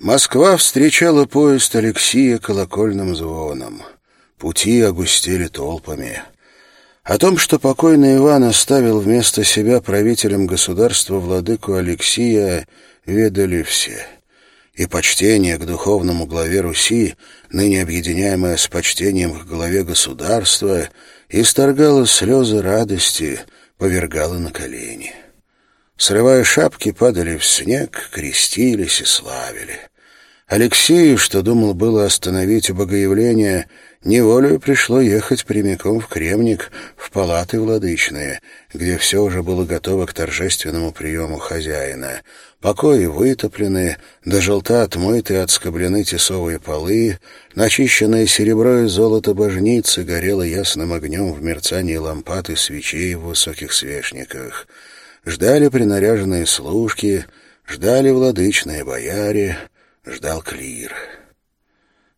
Москва встречала поезд Алексея колокольным звоном. Пути огустели толпами. О том, что покойный Иван оставил вместо себя правителем государства владыку Алексия, ведали все. И почтение к духовному главе Руси, ныне объединяемое с почтением к главе государства, исторгало слезы радости, повергало на колени. Срывая шапки, падали в снег, крестились и славили. Алексею, что думал было остановить богоявление, неволею пришло ехать прямиком в Кремник, в палаты владычные, где все уже было готово к торжественному приему хозяина. Покои вытоплены, до желта отмыты, отскоблены тесовые полы, начищенное серебро и золото божницы горело ясным огнем в мерцании лампад и свечей в высоких свечниках. Ждали принаряженные служки, ждали владычные бояре — ждал клир.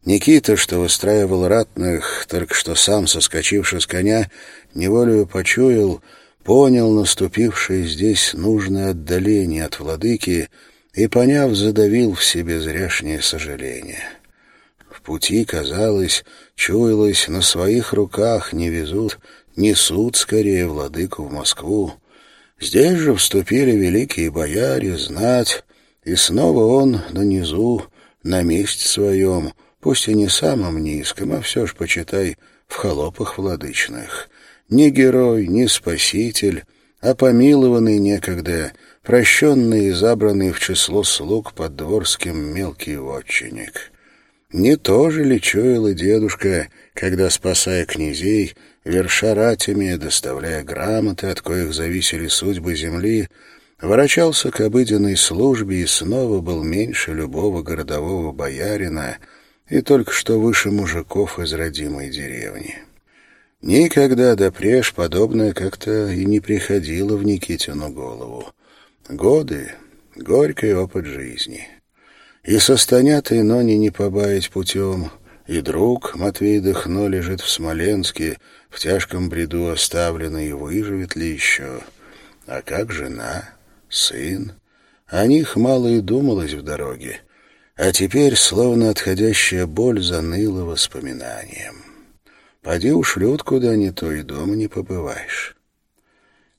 Никита, что выстраивал ратных, только что сам, соскочивший с коня, неволею почуял, понял наступившее здесь нужное отдаление от владыки и, поняв, задавил в себе зряшнее сожаление. В пути, казалось, чуялось, на своих руках не везут, несут скорее владыку в Москву. Здесь же вступили великие бояре, знать, и снова он на низу, на месте своем, пусть и не самом низком, а все ж, почитай, в холопах владычных. Ни герой, ни спаситель, а помилованный некогда, прощенный и забранный в число слуг под дворским мелкий вотчинник. Не то же ли чуял и дедушка, когда, спасая князей, верша ратями, доставляя грамоты, от коих зависели судьбы земли, ворочался к обыденной службе и снова был меньше любого городового боярина и только что выше мужиков из родимой деревни. Никогда допреж подобное как-то и не приходило в Никитину голову. Годы — горький опыт жизни. И состанят и нони не побаять путем, и друг Матвей Дыхно лежит в Смоленске, в тяжком бреду оставленный, выживет ли еще. А как жена? сын. О них мало и думалось в дороге, а теперь, словно отходящая боль, заныла воспоминанием. Поди ушлют куда ни то и дома не побываешь.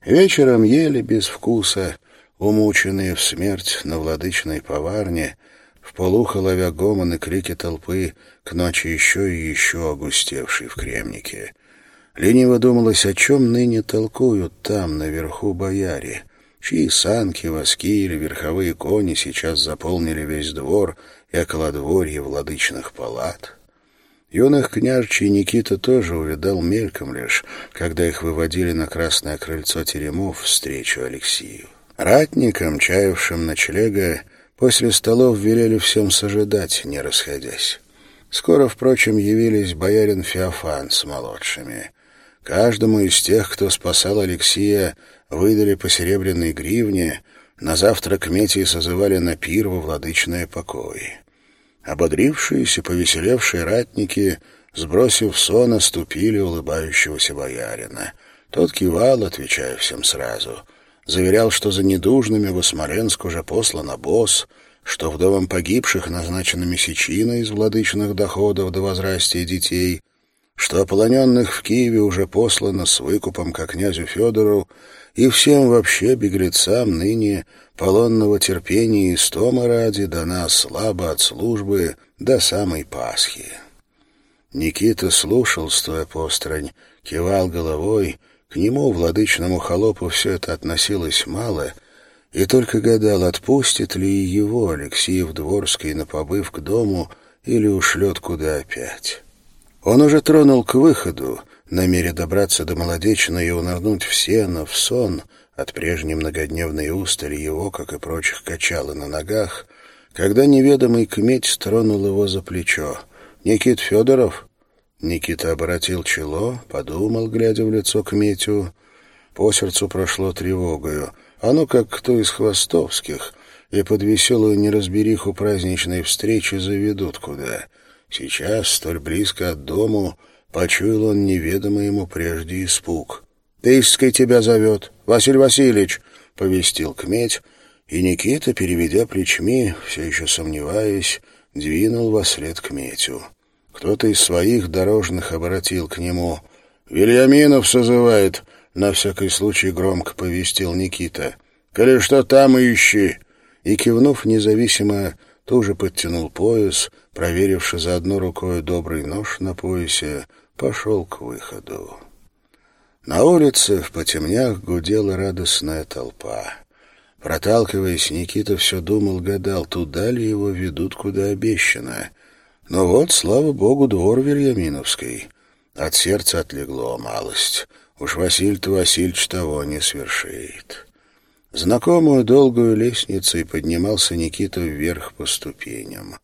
Вечером ели без вкуса, умученные в смерть на владычной поварне, в полухо ловя гомон и крики толпы, к ночи еще и еще огустевшей в кремнике. Лениво думалось, о чем ныне толкуют там, наверху бояре — чьи санки, воски или верховые кони сейчас заполнили весь двор и околодворье владычных палат. Юных княжчий Никита тоже увидал мельком лишь, когда их выводили на красное крыльцо теремов встречу Алексею. Ратникам, чаявшим ночлега, после столов велели всем сожидать, не расходясь. Скоро, впрочем, явились боярин Феофан с молодшими. Каждому из тех, кто спасал Алексея, выдали по серебряной гривне, на завтрак Метии созывали на пир во владычное покои. Ободрившиеся, повеселевшие ратники, сбросив сон, оступили улыбающегося боярина. Тот кивал, отвечая всем сразу. Заверял, что за недужными в Осмоленск уже послан обоз, что вдовам погибших назначена месячина из владычных доходов до возрастия детей, что ополоненных в Киеве уже послано с выкупом ко князю Федору, и всем вообще беглецам ныне полонного терпения и стома ради дана слабо от службы до самой Пасхи. Никита слушал, стоя постронь, кивал головой, к нему, владычному холопу, все это относилось мало, и только гадал, отпустит ли его Алексеев Дворский на побыв к дому или ушлет куда опять. Он уже тронул к выходу, намеря добраться до Молодечной и унырнуть в сено, в сон, от прежней многодневной устали его, как и прочих, качало на ногах, когда неведомый кметь тронул его за плечо. «Никит Федоров?» Никита обратил чело, подумал, глядя в лицо кметю. По сердцу прошло тревогою. Оно как кто из хвостовских, и под веселую неразбериху праздничной встречи заведут куда. Сейчас, столь близко от дому, Почуял он неведомый ему прежде испуг. «Тыской тебя зовет, Василий Васильевич!» — повестил кметь, и Никита, переведя плечми, все еще сомневаясь, двинул во след к Метю. Кто-то из своих дорожных обратил к нему. «Вильяминов созывает», — на всякий случай громко повестил Никита. «Коли что там ищи!» И, кивнув независимо, тоже подтянул пояс, проверивши за одной рукой добрый нож на поясе, пошел к выходу. На улице в потемнях гудела радостная толпа. Проталкиваясь, Никита все думал-гадал, туда ли его ведут, куда обещано. Но вот, слава богу, двор Вильяминовский. От сердца отлегло малость. Уж Василь-то Васильевич того не свершит. Знакомую долгую лестницей поднимался Никита вверх по ступеням.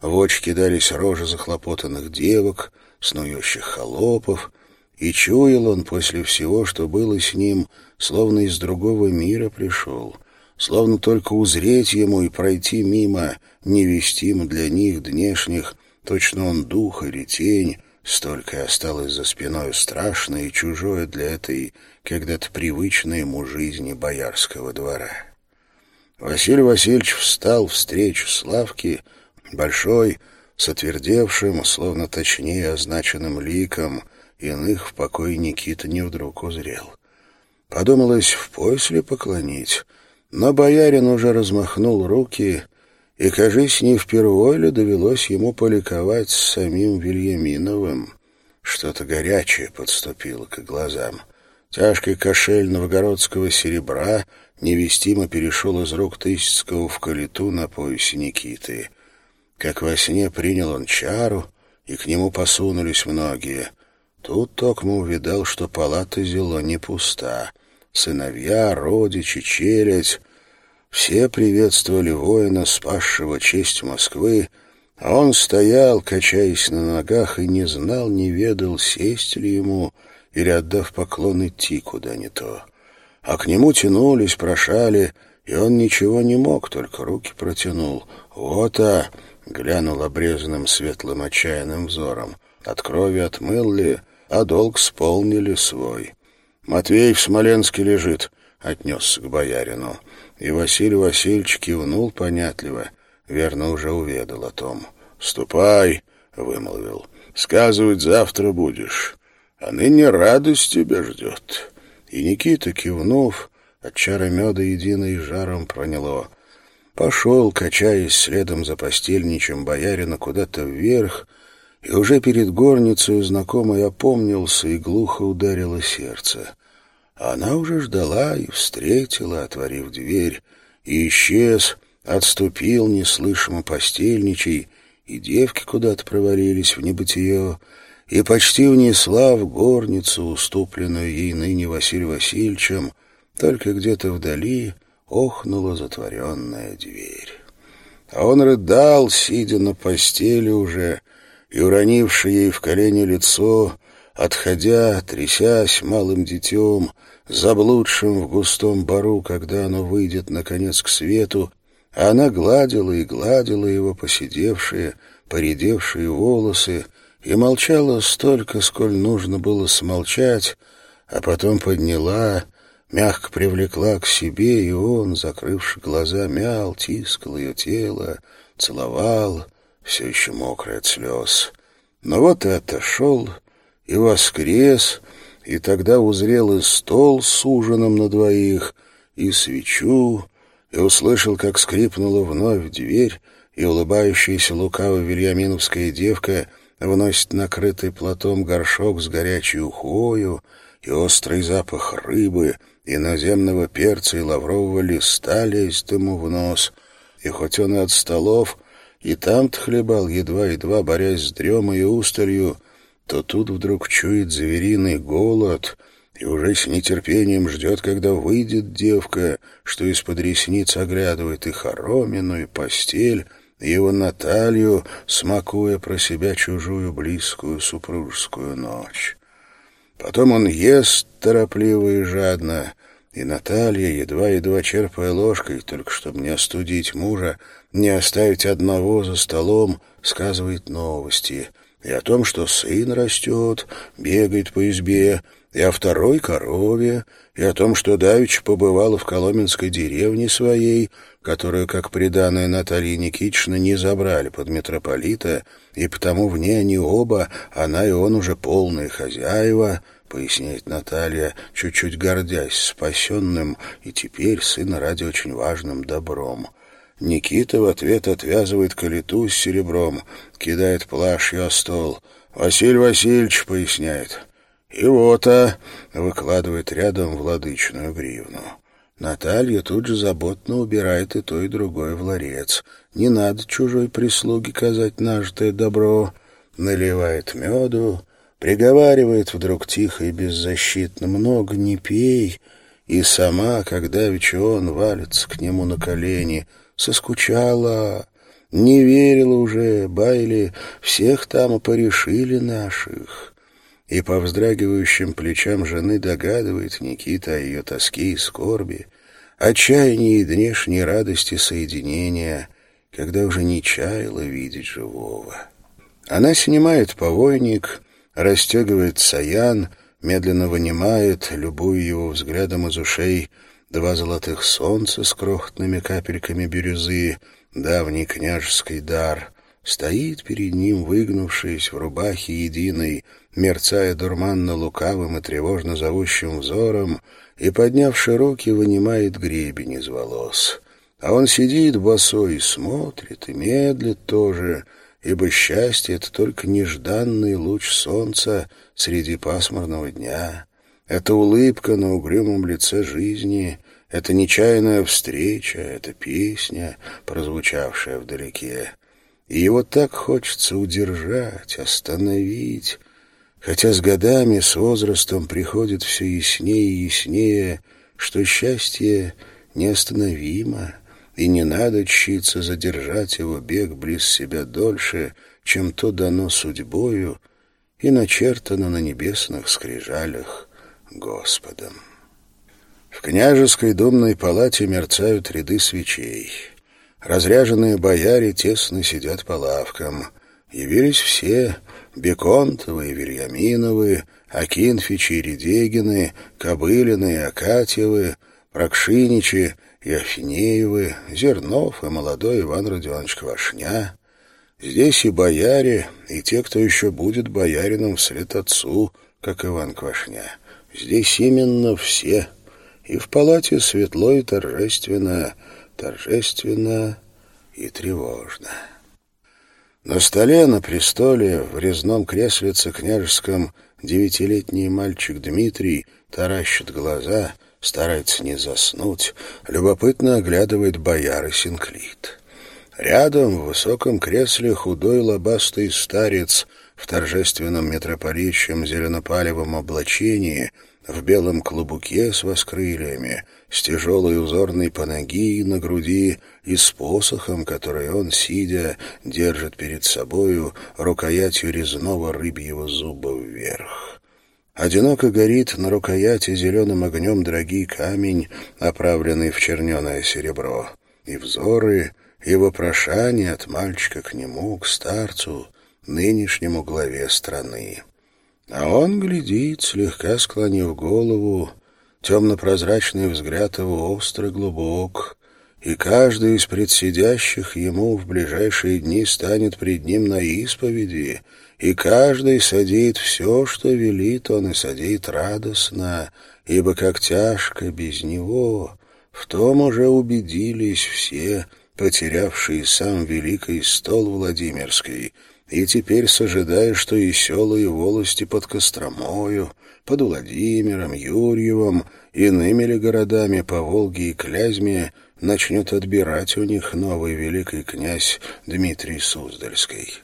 В очи кидались рожи захлопотанных девок, снующих холопов, и чуял он после всего, что было с ним, словно из другого мира пришел, словно только узреть ему и пройти мимо невестимо для них днешних, точно он дух или тень, столько осталось за спиной страшное и чужое для этой когда-то привычной ему жизни боярского двора. Василий Васильевич встал встречу Славки, большой, с отвердевшим, словно точнее означенным ликом, иных в покое Никита не вдруг узрел. Подумалось, в после поклонить, но боярин уже размахнул руки, и, кажись, не впервые довелось ему поликовать с самим Вильяминовым. Что-то горячее подступило к глазам. Тяжкий кошель новгородского серебра невестимо перешел из рук Тысяцкого в калиту на поясе Никиты. Как во сне принял он чару, и к нему посунулись многие. Тут Токма увидал, что палата зело не пуста. Сыновья, родичи, челядь — все приветствовали воина, спасшего честь Москвы, а он стоял, качаясь на ногах, и не знал, не ведал, сесть ли ему или, отдав поклон, идти куда не то. А к нему тянулись, прошали, и он ничего не мог, только руки протянул. «Вот, а!» — глянул обрезанным светлым отчаянным взором. «От крови отмыл ли?» а долг сполнили свой. Матвей в Смоленске лежит, — отнесся к боярину. И Василий Васильевич кивнул понятливо, верно уже уведал о том. «Ступай», — вымолвил, — «сказывать завтра будешь, а ныне радость тебя ждет». И Никита, кивнув, от чара меда единой жаром проняло. Пошел, качаясь следом за постельничем боярина куда-то вверх, и уже перед горницей знакомый опомнился и глухо ударило сердце. Она уже ждала и встретила, отворив дверь, и исчез, отступил неслышимо постельничий, и девки куда-то провалились в небытие, и почти внесла в горницу, уступленную ей ныне Василием Васильевичем, только где-то вдали охнула затворенная дверь. А он рыдал, сидя на постели уже, и, уронивший ей в колени лицо, отходя, трясясь малым детем, заблудшим в густом бару, когда оно выйдет, наконец, к свету, она гладила и гладила его поседевшие, поредевшие волосы и молчала столько, сколь нужно было смолчать, а потом подняла, мягко привлекла к себе, и он, закрывши глаза, мял, тискал ее тело, целовал, все еще мокрый от слез. Но вот и отошел, и воскрес, и тогда узрел и стол с ужином на двоих, и свечу, и услышал, как скрипнула вновь дверь, и улыбающаяся лукаво вильяминовская девка вносит накрытый платом горшок с горячей ухою, и острый запах рыбы, и наземного перца и лаврового листа лезет ему в нос, и хоть он и от столов, и там-то хлебал, едва-едва борясь с дремой и усталью, то тут вдруг чует звериный голод и уже с нетерпением ждет, когда выйдет девка, что из-под ресниц оглядывает и хоромину, и постель, и его Наталью, смакуя про себя чужую близкую супружескую ночь. Потом он ест торопливо и жадно, и Наталья, едва-едва черпая ложкой, только чтобы не остудить мужа, не оставить одного за столом, сказывает новости. И о том, что сын растет, бегает по избе, и о второй корове, и о том, что Давич побывала в Коломенской деревне своей, которую, как приданное Наталье Никитична, не забрали под митрополита, и потому в ней они оба, она и он уже полные хозяева, поясняет Наталья, чуть-чуть гордясь спасенным и теперь сына ради очень важным добром. Никита в ответ отвязывает калиту с серебром, кидает плашью о стол. «Василий Васильевич», — поясняет, — «и вот-а», — выкладывает рядом владычную гривну. Наталья тут же заботно убирает и то, и другое в ларец. Не надо чужой прислуге казать нажитое добро. Наливает меду, приговаривает вдруг тихо и беззащитно «много не пей», и сама, когда ведь он валится к нему на колени, соскучала, не верила уже, байли, всех там порешили наших. И по вздрагивающим плечам жены догадывает Никита о ее тоске и скорби, отчаянии и днешней радости соединения, когда уже не чаяла видеть живого. Она снимает повойник, расстегивает саян, медленно вынимает, любую его взглядом из ушей, два золотых солнца с крохотными капельками бирюзы, давний княжеский дар, стоит перед ним, выгнувшись в рубахе единой, мерцая дурманно-лукавым и тревожно зовущим взором, и, поднявши руки, вынимает гребень из волос. А он сидит босой и смотрит, и медлит тоже, ибо счастье — это только нежданный луч солнца среди пасмурного дня. Это улыбка на угрюмом лице жизни, это нечаянная встреча, это песня, прозвучавшая вдалеке. И его так хочется удержать, остановить, хотя с годами, с возрастом приходит все яснее и яснее, что счастье неостановимо, и не надо читься задержать его бег близ себя дольше, чем то дано судьбою и начертано на небесных скрижалях Господом. В княжеской думной палате мерцают ряды свечей. Разряженные бояре тесно сидят по лавкам. Явились все — Беконтовы и Вильяминовы, Акинфичи и Редегины, Кобылины и Акатьевы, Прокшиничи и Афинеевы, Зернов и молодой Иван Родионович Квашня. Здесь и бояре, и те, кто еще будет боярином вслед отцу, как Иван Квашня. Здесь именно все. И в палате светло и торжественно, торжественно и тревожно. На столе, на престоле, в резном креслице княжеском девятилетний мальчик Дмитрий таращит глаза, старается не заснуть, любопытно оглядывает бояры Синклит. Рядом, в высоком кресле, худой лобастый старец в торжественном митрополичьем зеленопалевом облачении, в белом клубуке с воскрыльями, с тяжелой узорной панаги на груди и с посохом, который он, сидя, держит перед собою рукоятью резного рыбьего зуба вверх. Одиноко горит на рукояти зеленым огнем дорогий камень, оправленный в черненое серебро, и взоры, и вопрошания от мальчика к нему, к старцу, нынешнему главе страны. А он глядит, слегка склонив голову, темно-прозрачный взгляд его остро глубок, и каждый из предсидящих ему в ближайшие дни станет пред ним на исповеди, и каждый садит все, что велит он, и садит радостно, ибо как тяжко без него, в том уже убедились все, потерявшие сам великий стол Владимирский, и теперь сожидаешь, что и села, и волости под Костромою, под Владимиром, Юрьевым, иными ли городами по Волге и Клязьме начнет отбирать у них новый великий князь Дмитрий Суздальский.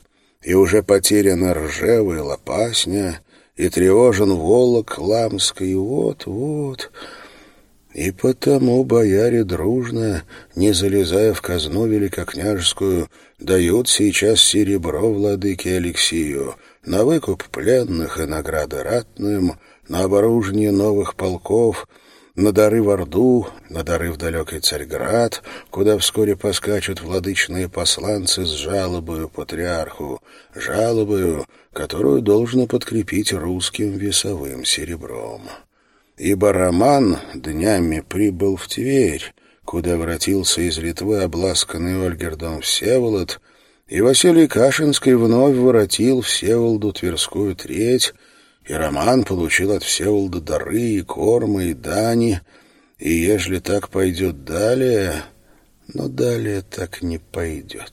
И уже потеряна Ржева и Лопасня, и тревожен Волок Ламский, вот-вот... И потому бояре дружно, не залезая в казну великокняжескую, дают сейчас серебро владыке Алексию на выкуп пленных и награды ратным, на оборужение новых полков, на дары в Орду, на дары в далекий Царьград, куда вскоре поскачут владычные посланцы с жалобою патриарху, жалобою, которую должно подкрепить русским весовым серебром. Ибо Роман днями прибыл в Тверь, куда воротился из Литвы обласканный Ольгердом Всеволод, и Василий Кашинский вновь воротил Всеволоду Тверскую треть, и Роман получил от Всеволода дары и кормы, и дани, и ежели так пойдет далее, но далее так не пойдет.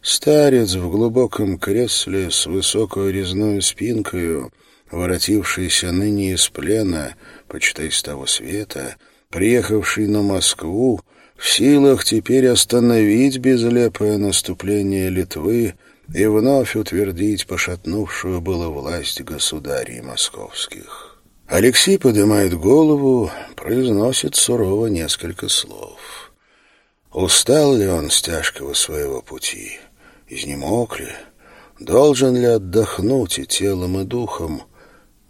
Старец в глубоком кресле с высокой резной спинкою, воротившийся ныне из плена, почитай с того света, приехавший на Москву, в силах теперь остановить безлепое наступление Литвы и вновь утвердить пошатнувшую было власть государей московских. Алексей поднимает голову, произносит сурово несколько слов. Устал ли он с тяжкого своего пути? Изнемог ли? Должен ли отдохнуть и телом, и духом?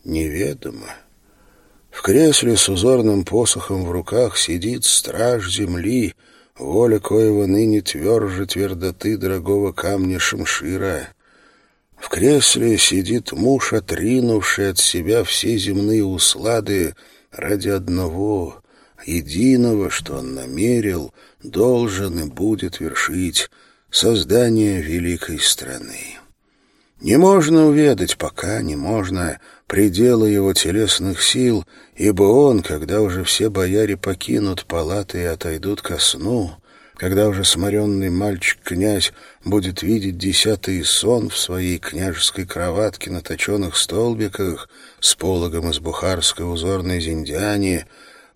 Неведомо. В кресле с узорным посохом в руках сидит страж земли, воля коего ныне тверже твердоты дорогого камня шамшира. В кресле сидит муж, отринувший от себя все земные услады ради одного, единого, что он намерил, должен и будет вершить создание великой страны. Не можно уведать, пока не можно, предела его телесных сил, ибо он, когда уже все бояре покинут палаты и отойдут ко сну, когда уже сморенный мальчик-князь будет видеть десятый сон в своей княжеской кроватке на точенных столбиках с пологом из бухарской узорной зиндяни,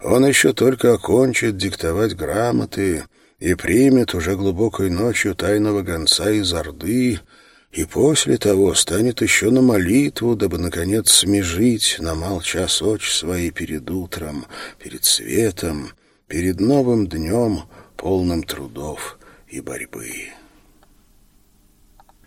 он еще только окончит диктовать грамоты и примет уже глубокой ночью тайного гонца из Орды, и после того станет еще на молитву, дабы, наконец, смежить на мал час очи свои перед утром, перед светом, перед новым днем, полным трудов и борьбы.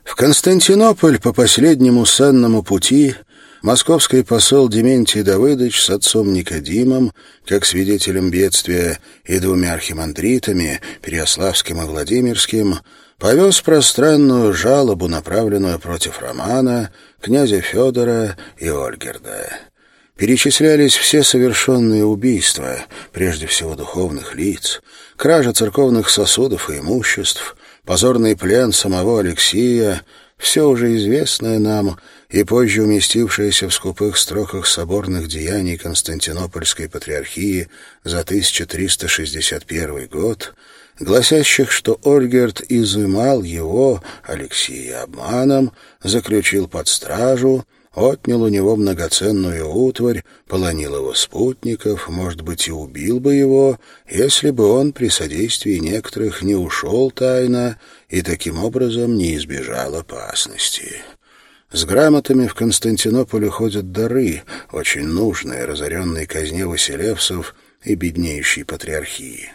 В Константинополь по последнему санному пути московский посол Дементий Давыдович с отцом Никодимом, как свидетелем бедствия, и двумя архимандритами, Переославским и Владимирским, повез пространную жалобу, направленную против Романа, князя Федора и Ольгерда. Перечислялись все совершенные убийства, прежде всего духовных лиц, кража церковных сосудов и имуществ, позорный плен самого Алексия, все уже известное нам и позже уместившееся в скупых строках соборных деяний Константинопольской патриархии за 1361 год — гласящих, что Ольгерт изымал его, Алексея, обманом, заключил под стражу, отнял у него многоценную утварь, полонил его спутников, может быть, и убил бы его, если бы он при содействии некоторых не ушел тайно и таким образом не избежал опасности. С грамотами в Константинополе ходят дары, очень нужные разоренной казне Василевсов и беднеющей патриархии.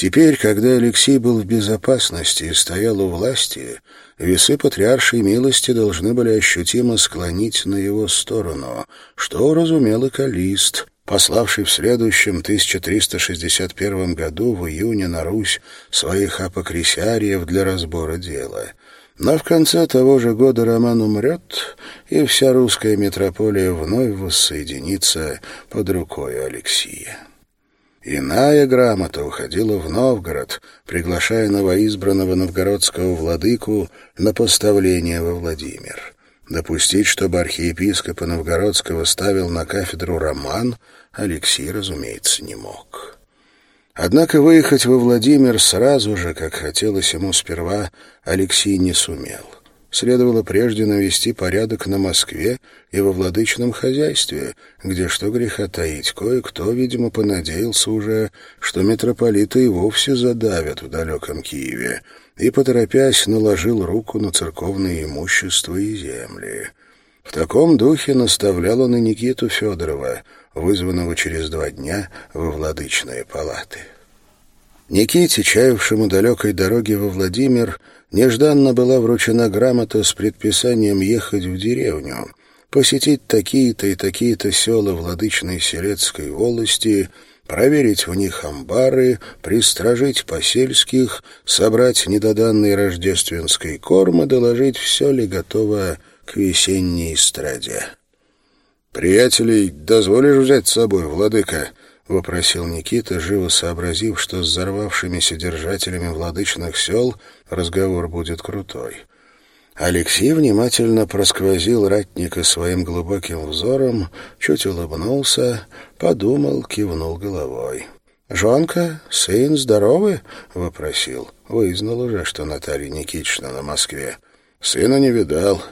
Теперь, когда Алексей был в безопасности и стоял у власти, весы патриаршей милости должны были ощутимо склонить на его сторону, что разумел и Калист, пославший в следующем 1361 году в июне на Русь своих апокрисиариев для разбора дела. Но в конце того же года Роман умрет, и вся русская метрополия вновь воссоединится под рукой Алексия. Иная грамота уходила в Новгород, приглашая новоизбранного новгородского владыку на поставление во Владимир. Допустить, чтобы архиепископа Новгородского ставил на кафедру роман, Алексей, разумеется, не мог. Однако выехать во Владимир сразу же, как хотелось ему сперва, Алексей не сумел. Следовало прежде навести порядок на Москве и во владычном хозяйстве, где, что греха таить, кое-кто, видимо, понадеялся уже, что митрополита и вовсе задавят в далеком Киеве, и, поторопясь, наложил руку на церковное имущество и земли. В таком духе наставлял он и Никиту Федорова, вызванного через два дня во владычные палаты. Никите, чаявшему далекой дороги во Владимир, нежданно была вручена грамота с предписанием ехать в деревню, посетить такие-то и такие-то села владычной Селецкой волости проверить в них амбары, пристражить посельских, собрать недоданный рождественский корм и доложить, все ли готово к весенней эстраде. «Приятелей дозволишь взять с собой, владыка?» — вопросил Никита, живо сообразив, что с взорвавшимися держателями владычных сел разговор будет крутой. Алексей внимательно просквозил ратника своим глубоким взором, чуть улыбнулся, подумал, кивнул головой. «Жонка, сын здоровы?» — вопросил. Вызнал уже, что Наталья Никитична на Москве. «Сына не видал.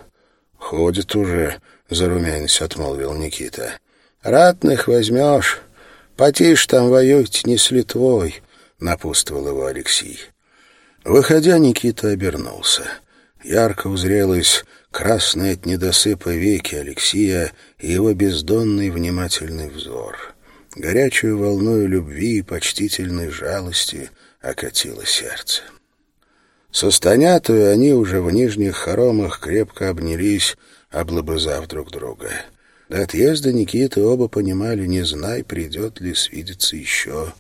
Ходит уже», — зарумянись отмолвил Никита. «Ратных возьмешь. Потише там воюють не с Литвой», — напутствовал его Алексей. Выходя, Никита обернулся. Ярко узрелось красное от недосыпа веки Алексея и его бездонный внимательный взор. Горячую волною любви и почтительной жалости окатило сердце. Со Станятою они уже в нижних хоромах крепко обнялись, облобызав друг друга. До отъезда Никиты оба понимали, не знай, придет ли свидеться еще.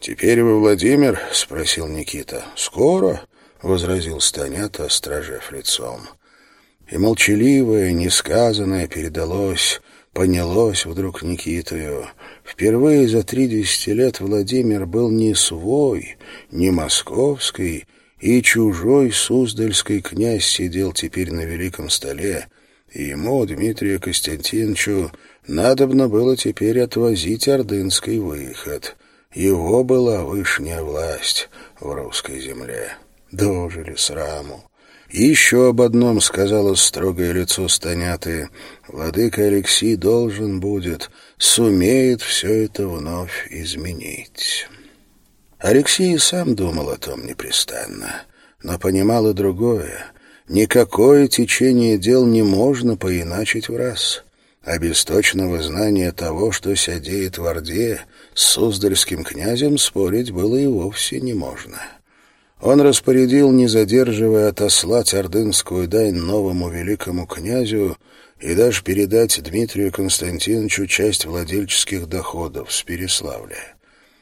«Теперь вы Владимир?» — спросил Никита. «Скоро?» — возразил Станята, стражев лицом. И молчаливое, несказанное передалось, понялось вдруг Никитою. Впервые за тридцать лет Владимир был не свой, не московский, и чужой суздальский князь сидел теперь на великом столе, и ему, Дмитрию Константиновичу, надобно было теперь отвозить ордынский выход. Его была вышняя власть в русской земле дожили сраму. Еще об одном сказала строгое лицо Станяты. Владыка Алексей должен будет, сумеет все это вновь изменить. Алексей сам думал о том непрестанно, но понимал и другое. Никакое течение дел не можно поиначить в раз. А без точного знания того, что сядеет в Орде, с Суздальским князем спорить было и вовсе не можно. Он распорядил, не задерживая, отослать ордынскую дань новому великому князю и даже передать Дмитрию Константиновичу часть владельческих доходов с Переславля.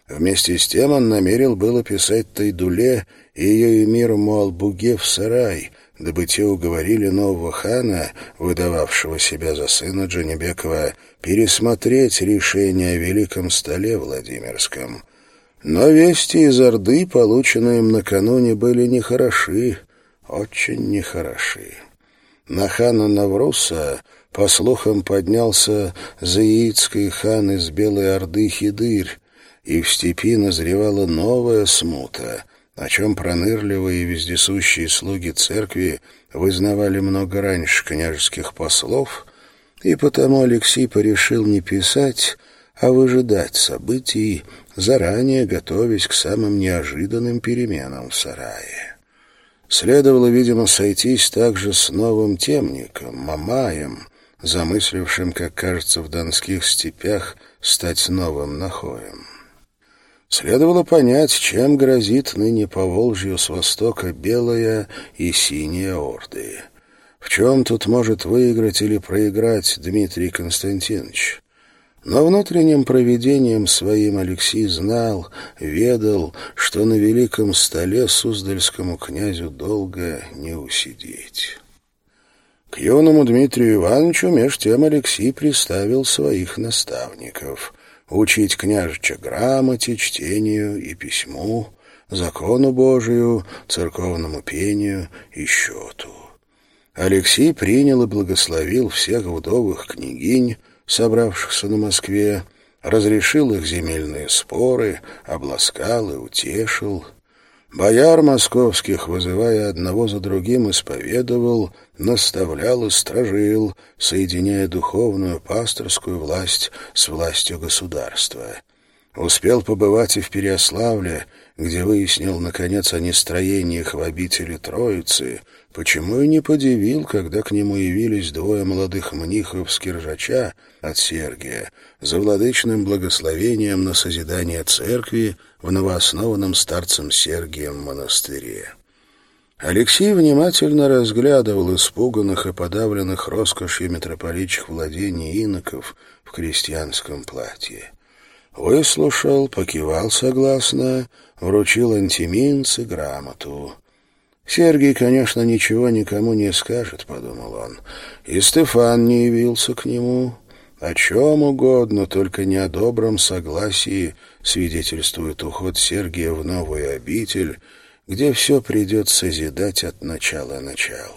Вместе с тем он намерил было писать Тайдуле и ее эмиру Муалбуге в сарай, дабы те уговорили нового хана, выдававшего себя за сына Джанибекова, пересмотреть решение о великом столе Владимирском, но вести из Орды, полученные им накануне, были нехороши, очень нехороши. На хана Навруса, по слухам, поднялся заиитский хан из Белой Орды Хидырь, и в степи назревала новая смута, о чем пронырливые и вездесущие слуги церкви вызнавали много раньше княжеских послов, и потому Алексей порешил не писать, а выжидать событий, заранее готовясь к самым неожиданным переменам в сарае. Следовало, видимо, сойтись также с новым темником, Мамаем, замыслившим, как кажется, в донских степях стать новым нахоем. Следовало понять, чем грозит ныне по Волжью с востока белая и синяя орды. В чем тут может выиграть или проиграть Дмитрий Константинович? Но внутренним провидением своим Алексей знал, ведал, что на великом столе Суздальскому князю долго не усидеть. К юному Дмитрию Ивановичу меж тем Алексей приставил своих наставников — учить княжича грамоте, чтению и письму, закону Божию, церковному пению и счету. Алексей принял и благословил всех вдовых княгинь, собравшихся на Москве, разрешил их земельные споры, обласкал и утешил. Бояр московских, вызывая одного за другим, исповедовал, наставлял и стражил, соединяя духовную пасторскую власть с властью государства. Успел побывать и в Переославле, где выяснил, наконец, о нестроениях в обители Троицы — Почему и не подивил, когда к нему явились двое молодых мнихов с Киржача от Сергия за владычным благословением на созидание церкви в новооснованном старцем Сергием монастыре. Алексей внимательно разглядывал испуганных и подавленных роскошью митрополитчих владений иноков в крестьянском платье. выслушал, покивал согласно, вручил антиминцы грамоту. «Сергий, конечно, ничего никому не скажет», — подумал он. И Стефан не явился к нему. О чем угодно, только не о добром согласии свидетельствует уход Сергия в новую обитель, где все придется созидать от начала начала.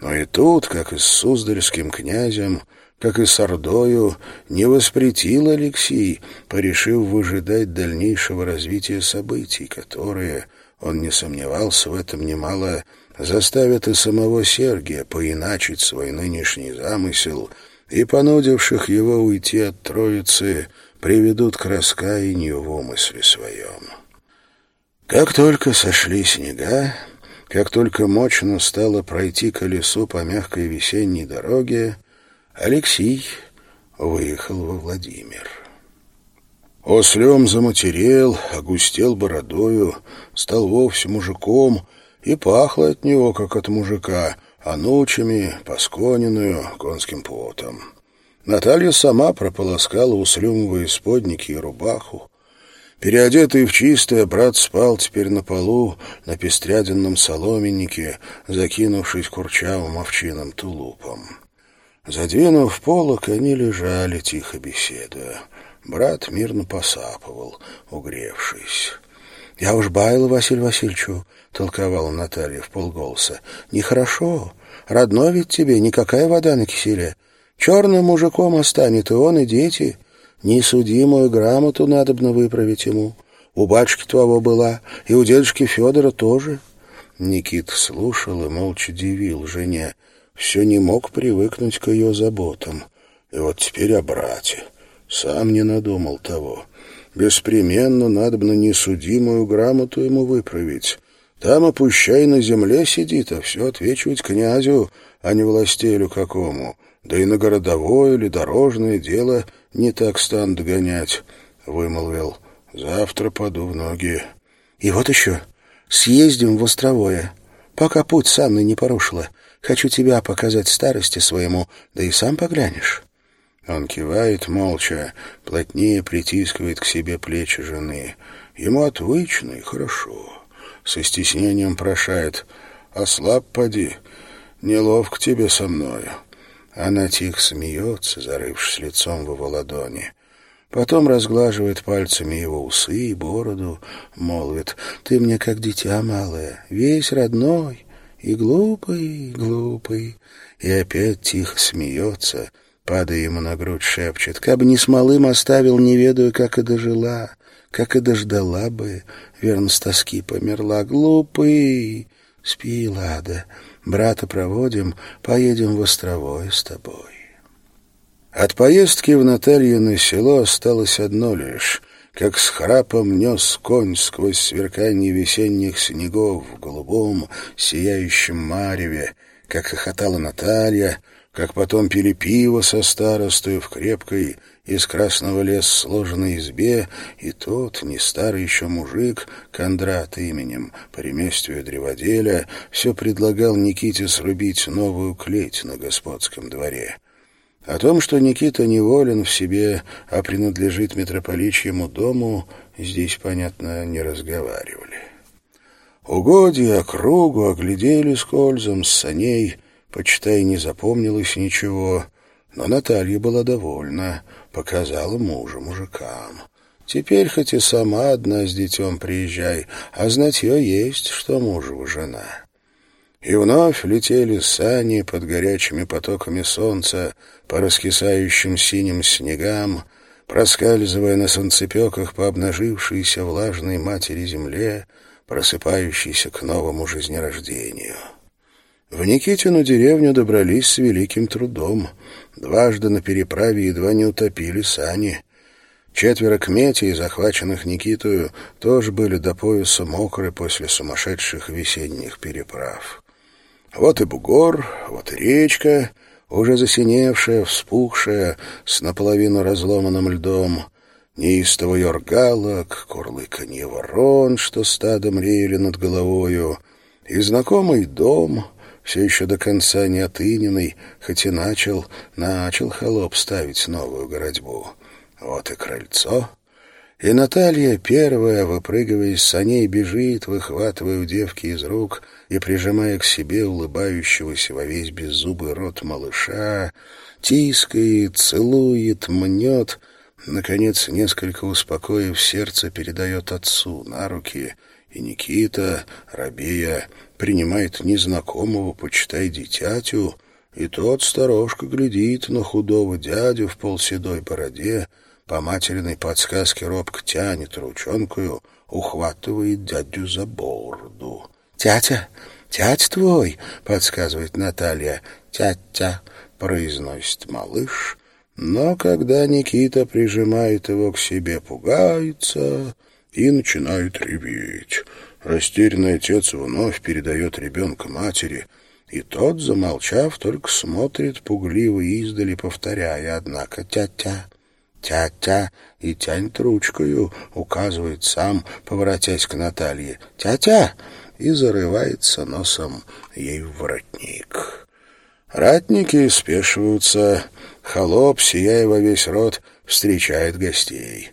Но и тут, как и с Суздальским князем, как и с Ордою, не воспретил Алексей, порешив выжидать дальнейшего развития событий, которые он не сомневался в этом немало, заставят и самого Сергия поиначить свой нынешний замысел и, понудивших его уйти от Троицы, приведут к раскаянию в умысле своем. Как только сошли снега, как только мощно стало пройти колесо по мягкой весенней дороге, Алексей выехал во Владимир. Ослем заматерел, огустел бородою, стал вовсе мужиком, и пахло от него, как от мужика, анучами, посконенную, конским потом. Наталья сама прополоскала услюмовые сподники и рубаху. Переодетый в чистое, брат спал теперь на полу, на пестряденном соломеннике, закинувшись курчавым овчиным тулупом. Задвинув полок, они лежали, тихо беседуя. Брат мирно посапывал, угревшись. — Я уж баяла Василию Васильевичу, — толковала Наталья в полголоса. — Нехорошо. Родной ведь тебе, никакая вода на киселе. Черным мужиком останет и он, и дети. Несудимую грамоту надобно выправить ему. У батюшки твоего была, и у дедушки Федора тоже. Никит слушал и молча дивил жене. Все не мог привыкнуть к ее заботам. И вот теперь о брате. Сам не надумал того. Беспременно надобно несудимую грамоту ему выправить. Там, опущай, на земле сидит, а все отвечивать князю, а не властелю какому. Да и на городовое или дорожное дело не так станут гонять, — вымолвил. Завтра поду в ноги. И вот еще. Съездим в Островое. Пока путь с Анной не порушила. Хочу тебя показать старости своему, да и сам поглянешь. Он кивает молча, плотнее притискивает к себе плечи жены. Ему отвычно и хорошо. Со стеснением прошает. «Ослаб, поди, неловко тебе со мною». Она тихо смеется, зарывшись лицом в его ладони. Потом разглаживает пальцами его усы и бороду, молвит, «Ты мне как дитя малое, весь родной, и глупый, глупый». И опять тихо смеется, — падая ему на грудь, шепчет. «Кабы не с малым оставил, не ведаю, как и дожила, как и дождала бы, верно, с тоски померла. Глупый! Спи, Лада, брата проводим, поедем в Островой с тобой». От поездки в Натальино село осталось одно лишь — как с храпом нес конь сквозь сверкание весенних снегов в голубом, сияющем мареве, как хохотала Наталья, как потом пили пиво со старостою в крепкой из красного леса сложенной избе, и тот, не старый еще мужик, Кондрат именем, по ремествию древоделя, все предлагал Никите срубить новую клеть на господском дворе. О том, что Никита неволен в себе, а принадлежит митрополичьему дому, здесь, понятно, не разговаривали. Угодья округу оглядели скользом с саней — Почитай, не запомнилось ничего, но Наталья была довольна, показала мужа мужикам. Теперь хоть и сама одна с детем приезжай, а знать ее есть, что мужева жена. И вновь летели сани под горячими потоками солнца, по раскисающим синим снегам, проскальзывая на солнцепеках по обнажившейся влажной матери земле, просыпающейся к новому жизнерождению. В Никитину деревню добрались с великим трудом. Дважды на переправе едва не утопили сани. Четверо кметей, захваченных Никитою, тоже были до пояса мокры после сумасшедших весенних переправ. Вот и бугор, вот и речка, уже засиневшая, вспухшая, с наполовину разломанным льдом, неистово yorгалок, курлыканье ворон, что стадом реяли над головою, и знакомый дом — все еще до конца не отыненный, хоть и начал, начал холоп ставить новую городьбу. Вот и крыльцо. И Наталья, первая, выпрыгивая из саней, бежит, выхватывая у девки из рук и прижимая к себе улыбающегося во весь беззубый рот малыша, тискает, целует, мнет, наконец, несколько успокоив сердце, передает отцу на руки, и Никита, рабея, принимает незнакомого, почитай, дитятю, и тот сторожко глядит на худого дядю в полседой бороде, по материной подсказке робко тянет ручонкою, ухватывает дядю за борду. «Тятя, тятя твой!» — подсказывает Наталья. «Тятя!» — произносит малыш. Но когда Никита прижимает его к себе, пугается и начинает реветь. Растерянный отец вновь передает ребенка матери — и тот, замолчав, только смотрит пугливо издали, повторяя, однако, тя-тя, тя-тя, и тянет ручкою, указывает сам, поворотясь к Наталье, тя-тя, и зарывается носом ей в воротник. Ратники спешиваются, холоп, сияя во весь рот, встречает гостей.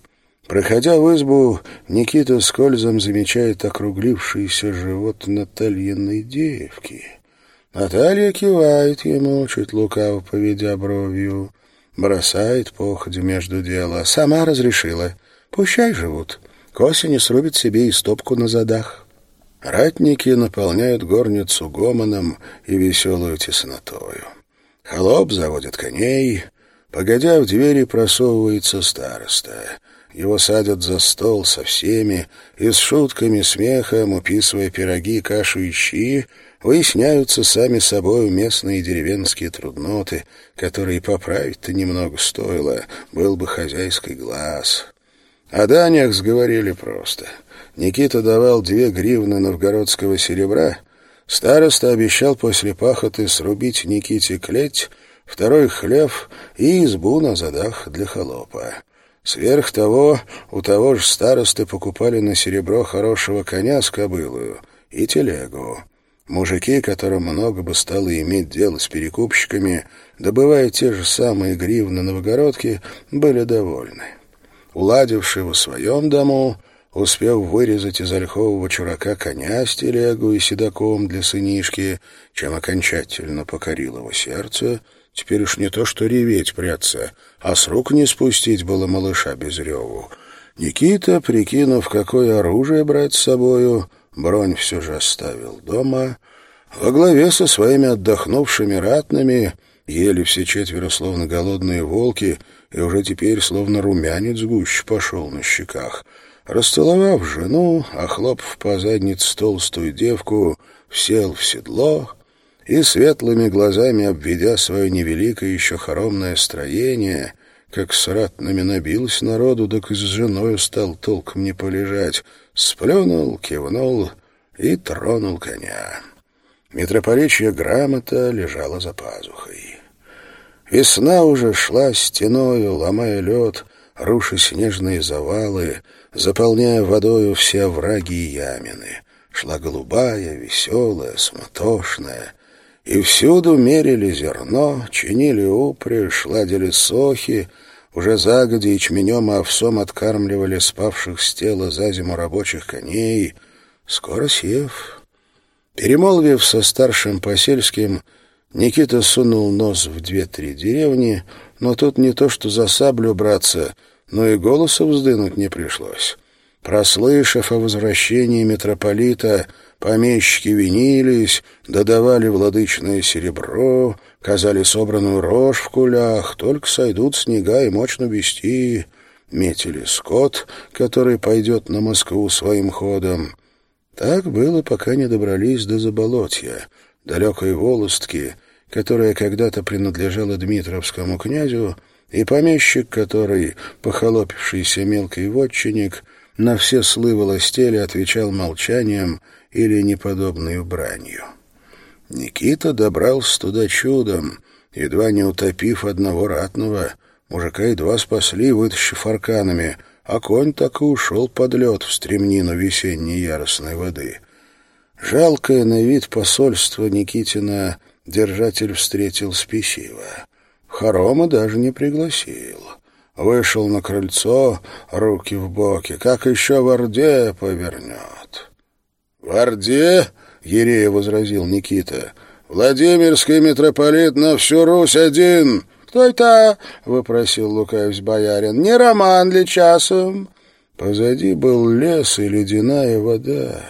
Проходя в избу, Никита скользом замечает округлившийся живот Натальиной девки — Наталья кивает ему, чуть лукаво поведя бровью, бросает походе между дела. Сама разрешила. Пущай живут. К осени срубит себе и стопку на задах. Ратники наполняют горницу гомоном и веселую теснотою. Холоп заводит коней. Погодя в двери просовывается староста. Его садят за стол со всеми и с шутками, смехом, уписывая пироги, кашу и щи, выясняются сами собой местные деревенские трудноты, которые поправить-то немного стоило, был бы хозяйский глаз. О данях сговорили просто. Никита давал две гривны новгородского серебра, староста обещал после пахоты срубить Никите клеть, второй хлев и избу на задах для холопа. Сверх того, у того же старосты покупали на серебро хорошего коня с кобылою и телегу. Мужики, которым много бы стало иметь дело с перекупщиками, добывая те же самые гривны новогородки, были довольны. Уладивший в своем дому, успев вырезать из ольхового чурака коня с телегу и седаком для сынишки, чем окончательно покорил его сердце, теперь уж не то что реветь прятся, а с рук не спустить было малыша без реву. Никита, прикинув, какое оружие брать с собою, Бронь все же оставил дома. Во главе со своими отдохнувшими ратными ели все четверо словно голодные волки, и уже теперь словно румянец гуще пошел на щеках. Расцеловав жену, охлопав по заднице толстую девку, сел в седло и, светлыми глазами обведя свое невеликое еще хоромное строение, как с ратными набилось народу, так и с женою стал толком не полежать — сплюнул, кивнул и тронул коня. Митрополичья грамота лежала за пазухой. Весна уже шла стеною, ломая лед, руша снежные завалы, заполняя водою все овраги и ямины. Шла голубая, веселая, суматошная, и всюду мерили зерно, чинили упряжь, ладили сохи, уже загодя ячменем и овсом откармливали спавших с тела за зиму рабочих коней. Скоро сев. Перемолвив со старшим посельским, Никита сунул нос в две-три деревни, но тут не то что за саблю браться, но и голоса вздынуть не пришлось. Прослышав о возвращении митрополита, помещики винились, додавали владычное серебро, казали собранную рожь в кулях, только сойдут снега и мощно вести, метили скот, который пойдет на Москву своим ходом. Так было, пока не добрались до Заболотья, далекой Волостки, которая когда-то принадлежала Дмитровскому князю, и помещик, который, похолопившийся мелкий вотчинник, на все слы властели отвечал молчанием или неподобной бранью. Никита добрался туда чудом, едва не утопив одного ратного. Мужика едва спасли, вытащив арканами, а конь так и ушел под лед в стремнину весенней яростной воды. Жалкое на вид посольство Никитина держатель встретил спесиво. Хорома даже не пригласил. вышел на крыльцо, руки в боки, как еще в Орде повернет. — В Орде? — Ерея возразил Никита. — Владимирский митрополит на всю Русь один. — Кто это? — выпросил Лукавич боярин. — Не роман ли часом? Позади был лес и ледяная вода.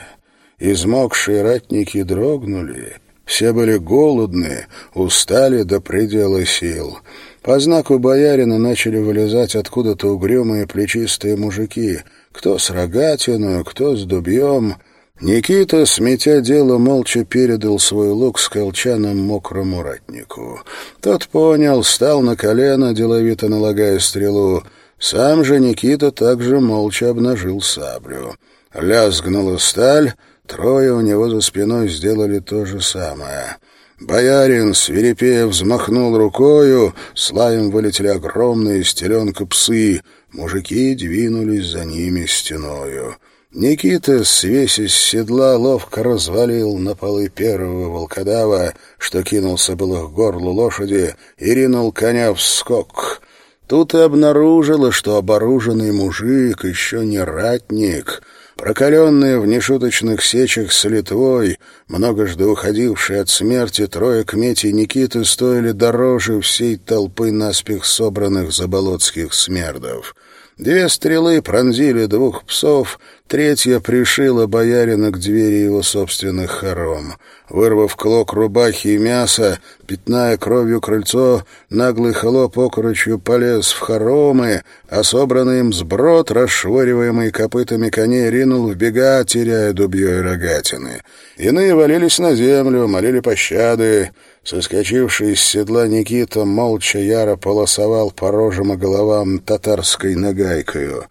Измокшие ратники дрогнули. Все были голодны, устали до предела сил. По знаку боярина начали вылезать откуда-то угрюмые плечистые мужики. Кто с рогатину, кто с дубьем. Никита, сметя дело, молча передал свой лук с колчаном мокрому ратнику. Тот понял, стал на колено, деловито налагая стрелу. Сам же Никита также молча обнажил саблю. Лязгнула сталь, трое у него за спиной сделали то же самое. Боярин, свирепея, взмахнул рукою, с лаем вылетели огромные стеленка псы, мужики двинулись за ними стеною. Никита, свесясь с седла, ловко развалил на полы первого волкодава, что кинулся было к горлу лошади, и ринул коня в скок. Тут и обнаружила, что оборуженный мужик еще не ратник — Прокаленные в нешуточных сечах с Литвой, многожды уходившие от смерти трое кметей Никиты стоили дороже всей толпы наспех собранных заболотских смердов. Две стрелы пронзили двух псов, третья пришила боярина к двери его собственных хором. Вырвав клок рубахи и мяса, пятная кровью крыльцо, наглый холоп окорочью полез в хоромы, а собранный им сброд, расшвыриваемый копытами коней, ринул в бега, теряя дубье и рогатины. Иные валились на землю, молили пощады. Соскочивший с седла Никита молча яро полосовал по рожам и головам татарской нагайкою.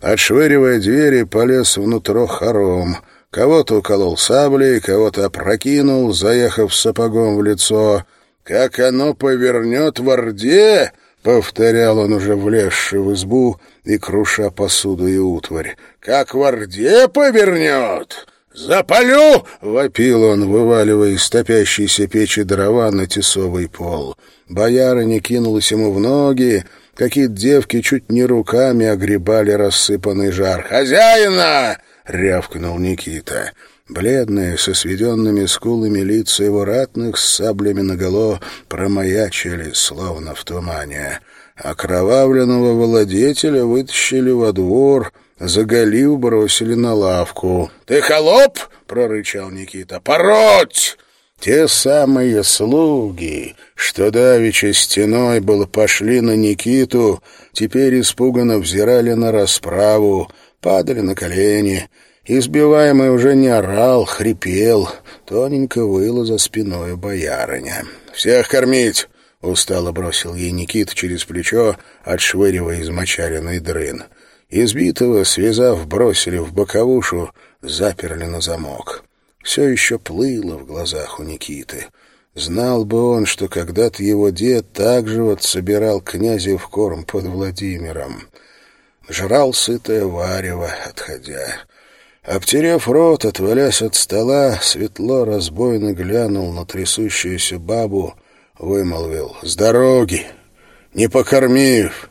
Отшвыривая двери, полез внутрь хором — Кого-то уколол саблей, кого-то опрокинул, заехав сапогом в лицо. «Как оно повернет в Орде!» — повторял он уже влезший в избу и круша посуду и утварь. «Как в Орде повернет!» «Запалю!» — вопил он, вываливая из топящейся печи дрова на тесовый пол. Боярыня кинулась ему в ноги, какие-то девки чуть не руками огребали рассыпанный жар. «Хозяина!» — рявкнул Никита. Бледные, со сведенными скулами лица его ратных с саблями наголо промаячили, словно в тумане. Окровавленного владетеля вытащили во двор, заголив бросили на лавку. — Ты холоп? — прорычал Никита. — Пороть! Те самые слуги, что давеча стеной было пошли на Никиту, теперь испуганно взирали на расправу, падали на колени. Избиваемый уже не орал, хрипел, тоненько выла за спиной боярыня. «Всех кормить!» — устало бросил ей Никит через плечо, отшвыривая измочаленный дрын. Избитого, связав, бросили в боковушу, заперли на замок. Все еще плыло в глазах у Никиты. Знал бы он, что когда-то его дед также вот собирал князев корм под Владимиром жрал сытое варево, отходя. Обтерев рот, отвалясь от стола, светло разбойно глянул на трясущуюся бабу, вымолвил «С дороги! Не покормив!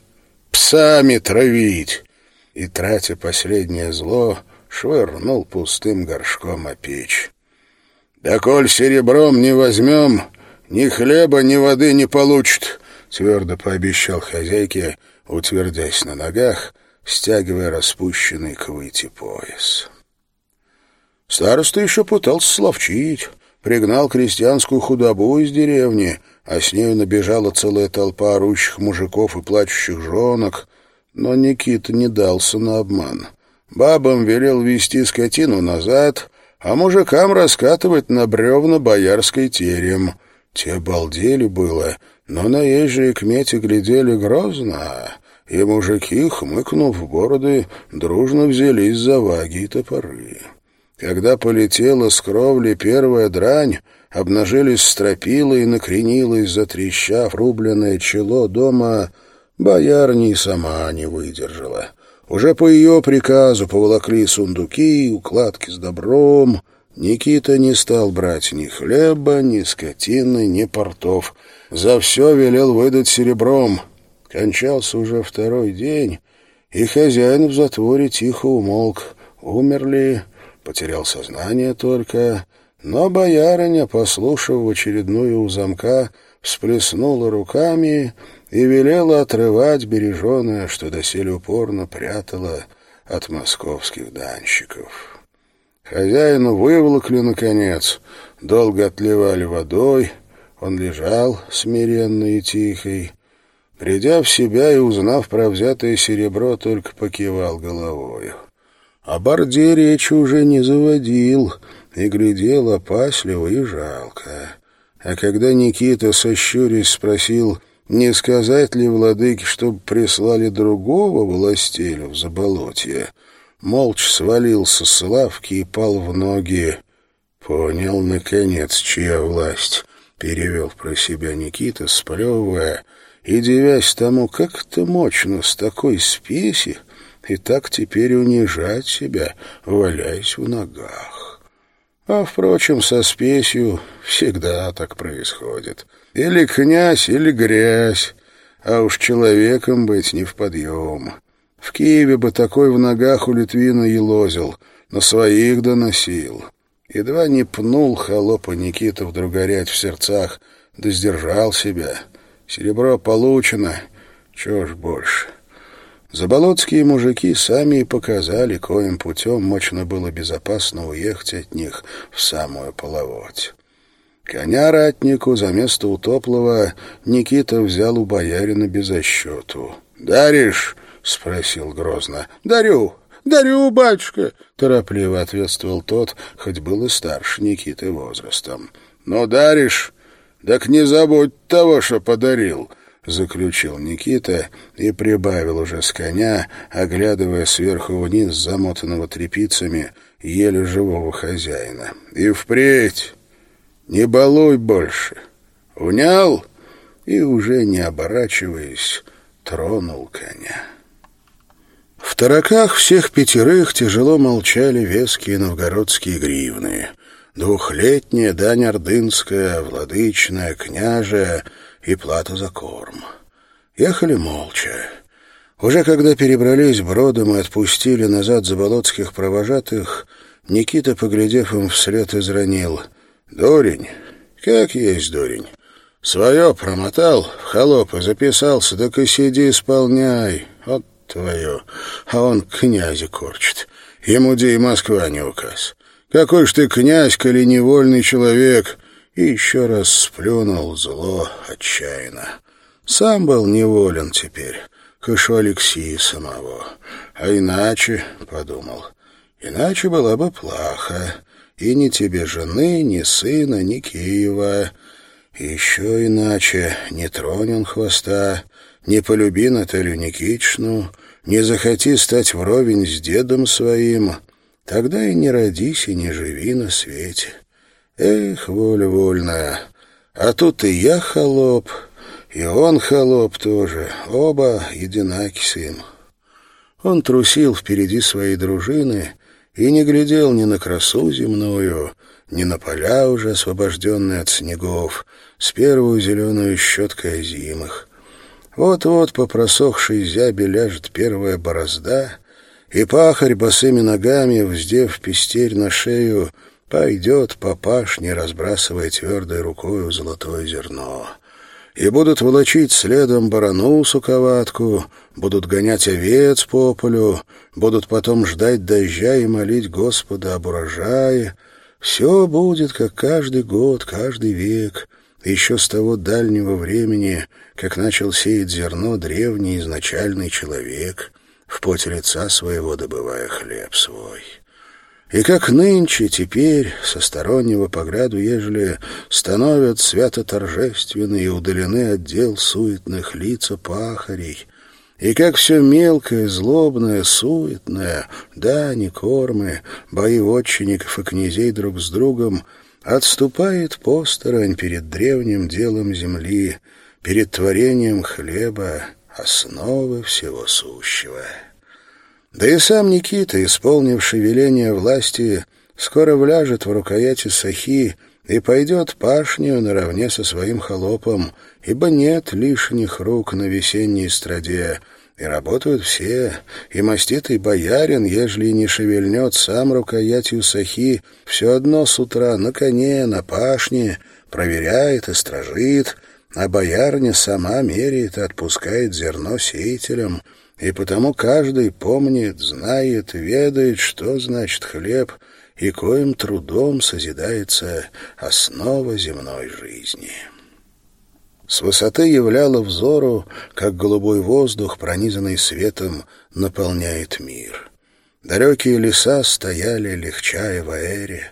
Псами травить!» И, тратя последнее зло, швырнул пустым горшком о печь. «Да коль серебром не возьмем, ни хлеба, ни воды не получит!» — твердо пообещал хозяйке, утвердясь на ногах — стягивая распущенный к выйти пояс. Староста еще пытался словчить, пригнал крестьянскую худобу из деревни, а с нею набежала целая толпа орущих мужиков и плачущих женок, но Никита не дался на обман. Бабам велел вести скотину назад, а мужикам раскатывать на бревна боярской терем. Те балдели было, но наезжие к мете глядели грозно, и мужики, хмыкнув бороды, дружно взялись за ваги и топоры. Когда полетела с кровли первая дрань, обнажились стропила и накренилась, затрещав рубленное чело дома, боярни сама не выдержала. Уже по ее приказу поволокли сундуки, укладки с добром. Никита не стал брать ни хлеба, ни скотины, ни портов. За все велел выдать серебром — Кончался уже второй день, и хозяин в затворе тихо умолк. Умер ли, потерял сознание только, но боярыня, послушав очередную у замка, всплеснула руками и велела отрывать береженое, что доселе упорно прятала от московских данщиков. Хозяину выволокли, наконец, долго отливали водой, он лежал смиренный и тихий, Придя в себя и узнав про взятое серебро, только покивал головою. О борде речи уже не заводил и глядел опасливо и жалко. А когда Никита, сощурясь, спросил, не сказать ли владыке, чтобы прислали другого властелю в заболотье, молча свалился с лавки и пал в ноги. Понял, наконец, чья власть, перевел про себя Никита, сплевывая, и, девясь тому, как это мощно с такой спеси, и так теперь унижать себя, валяясь в ногах. А, впрочем, со спесью всегда так происходит. Или князь, или грязь, а уж человеком быть не в подъем. В Киеве бы такой в ногах у Литвина елозил, на своих доносил. Едва не пнул холопа Никита вдруг горять в сердцах, да сдержал себя. Серебро получено, чего ж больше. Заболотские мужики сами и показали, коим путем мощно было безопасно уехать от них в самую половодь. Коня ратнику за место утоплого Никита взял у боярина без отсчету. «Даришь?» — спросил грозно. «Дарю, дарю, батюшка!» — торопливо ответствовал тот, хоть был и старше Никиты возрастом. «Ну, даришь?» «Так не забудь того, что подарил», — заключил Никита и прибавил уже с коня, оглядывая сверху вниз замотанного тряпицами еле живого хозяина. «И впредь не балуй больше. Внял?» И, уже не оборачиваясь, тронул коня. В тараках всех пятерых тяжело молчали веские новгородские гривны двухлетняя дань ордынская, владычная, княжая и плата за корм. Ехали молча. Уже когда перебрались бродом и отпустили назад заболотских провожатых, Никита, поглядев им вслед, изранил. «Дурень! Как есть дурень! Свое промотал, в холопы записался, так и сиди исполняй. Вот твое! А он князя корчит. Ему где и Москва не указ. Какой ж ты князь, коли невольный человек!» И еще раз сплюнул зло отчаянно. Сам был неволен теперь, кышу Алексея самого. А иначе, — подумал, — иначе была бы плаха. И ни тебе жены, ни сына, ни Киева. Еще иначе не тронь он хвоста, не полюби Наталью Никитичну, не захоти стать вровень с дедом своим — Тогда и не родись, и не живи на свете. Эх, воля вольная, а тут и я холоп, и он холоп тоже, оба единаки сын. Он трусил впереди своей дружины и не глядел ни на красу земную, ни на поля, уже освобожденные от снегов, с первую зеленую щеткой озимых. Вот-вот по просохшей зябе ляжет первая борозда — и пахарь босыми ногами, вздев пестерь на шею, пойдет по пашне, разбрасывая твердой рукою золотое зерно. И будут волочить следом барану суковатку, будут гонять овец по полю, будут потом ждать дождя и молить Господа об урожае. Все будет, как каждый год, каждый век, еще с того дальнего времени, как начал сеять зерно древний изначальный человек — в поте лица своего добывая хлеб свой. И как нынче, теперь, со стороннего погляду, ежели становят свято-торжественные и удалены отдел суетных лица пахарей, и как все мелкое, злобное, суетное, да, не кормы, бои вотчинников и князей друг с другом, отступает посторонь перед древним делом земли, перед творением хлеба, основы всего сущего. Да и сам Никита, исполнивший веление власти, скоро вляжет в рукояти сахи и пойдет пашню наравне со своим холопом, ибо нет лишних рук на весенней страде, и работают все, и маститый боярин, ежели не шевельнет сам рукоятью сахи, все одно с утра на коне, на пашне, проверяет и стражит, а боярня сама меряет и отпускает зерно сеятелям, и потому каждый помнит, знает, ведает, что значит хлеб, и коим трудом созидается основа земной жизни. С высоты являла взору, как голубой воздух, пронизанный светом, наполняет мир. Далекие леса стояли, легчая в аэре.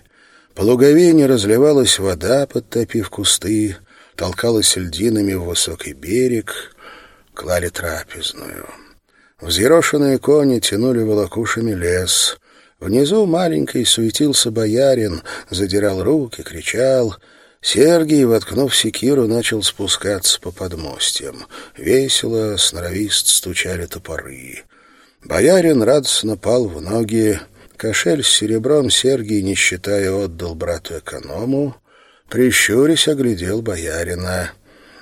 По луговине разливалась вода, подтопив кусты, толкалась льдинами в высокий берег, клали трапезную. Взъерошенные кони тянули волокушами лес. Внизу маленький суетился боярин, задирал руки, кричал. Сергий, воткнув секиру, начал спускаться по подмостьям. Весело, сноровист стучали топоры. Боярин радостно пал в ноги. Кошель с серебром Сергий, не считая, отдал брату-эконому. Прищурясь, оглядел боярина.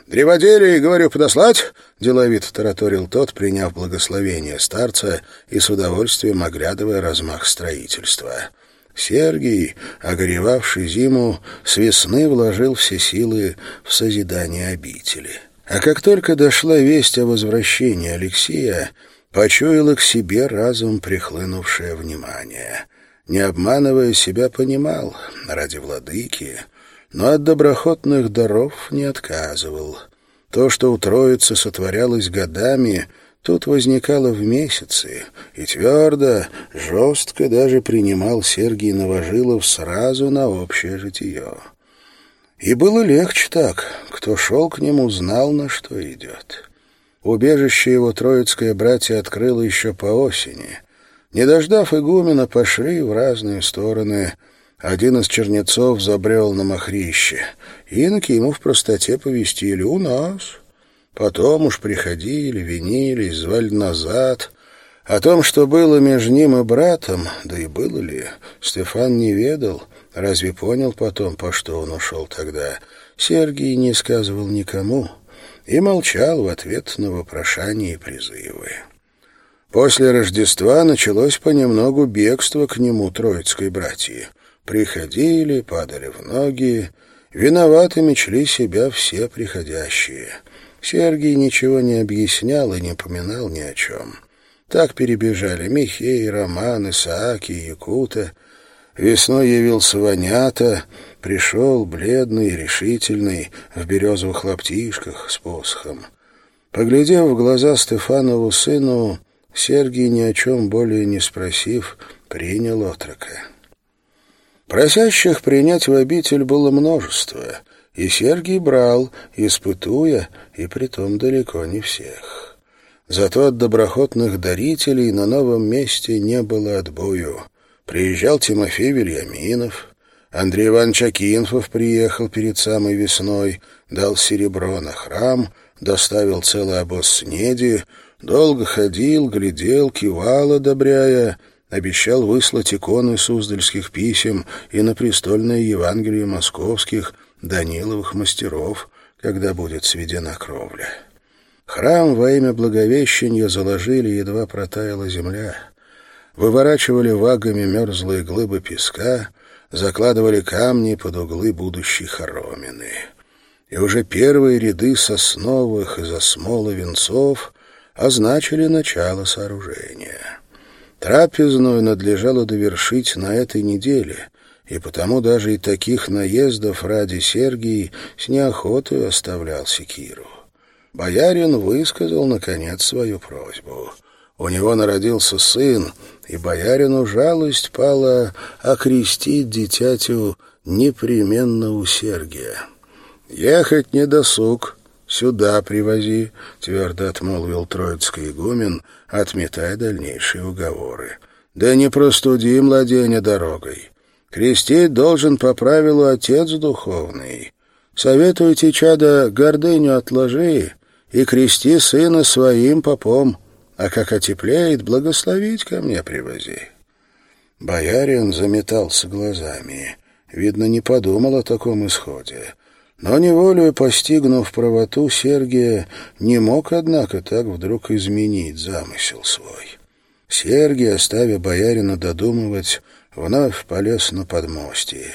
«Древоделие, говорю, подослать?» — деловито тараторил тот, приняв благословение старца и с удовольствием оглядывая размах строительства. Сергий, огоревавший зиму, с весны вложил все силы в созидание обители. А как только дошла весть о возвращении Алексея, почуял к себе разум прихлынувшее внимание. Не обманывая себя, понимал, ради владыки — но от доброхотных даров не отказывал. То, что у троицы сотворялось годами, тут возникало в месяцы, и твердо, жестко даже принимал Сергий Новожилов сразу на общее житие. И было легче так, кто шел к нему, знал, на что идет. Убежище его троицкое братья открыло еще по осени. Не дождав игумена, пошли в разные стороны — один из чернецов забрел на махрище. Иноки ему в простоте повестили «У нас». Потом уж приходили, винились, звали назад. О том, что было между ним и братом, да и было ли, Стефан не ведал. Разве понял потом, по что он ушел тогда? Сергий не сказывал никому и молчал в ответ на вопрошания и призывы. После Рождества началось понемногу бегство к нему троицкой братьи. Приходили, падали в ноги, виноватыми чли себя все приходящие. Сергий ничего не объяснял и не поминал ни о чем. Так перебежали Михей, Роман, Исааки, Якута. Весной явился Ванята, пришел бледный, решительный, в березовых лаптишках с посохом. Поглядев в глаза Стефанову сыну, Сергий, ни о чем более не спросив, принял отрока. Просящих принять в обитель было множество, и Сергий брал, испытуя, и притом далеко не всех. Зато от доброхотных дарителей на новом месте не было отбою. Приезжал Тимофей Вильяминов, Андрей Иванович Акинфов приехал перед самой весной, дал серебро на храм, доставил целый обоз снеди, долго ходил, глядел, кивал, одобряя — обещал выслать иконы суздальских писем и на престольное Евангелие московских Даниловых мастеров, когда будет сведена кровля. Храм во имя Благовещения заложили, едва протаяла земля. Выворачивали вагами мерзлые глыбы песка, закладывали камни под углы будущей хоромины. И уже первые ряды сосновых и засмола венцов означили начало сооружения. Трапезную надлежало довершить на этой неделе, и потому даже и таких наездов ради Сергии с неохотой оставлял Секиру. Боярин высказал, наконец, свою просьбу. У него народился сын, и боярину жалость пала окрестить дитятю непременно у Сергия. «Ехать не досуг, сюда привози», — твердо отмолвил троицкий игумен, отметая дальнейшие уговоры. «Да не простуди младеня дорогой. Крестить должен по правилу отец духовный. Советуйте, чада, гордыню отложи и крести сына своим попом, а как отеплеет, благословить ко мне привози». Боярин заметался глазами. видно, не подумал о таком исходе. Но неволею постигнув правоту, Сергия не мог, однако, так вдруг изменить замысел свой. Сергий, оставив боярина додумывать, вновь полез на подмостье.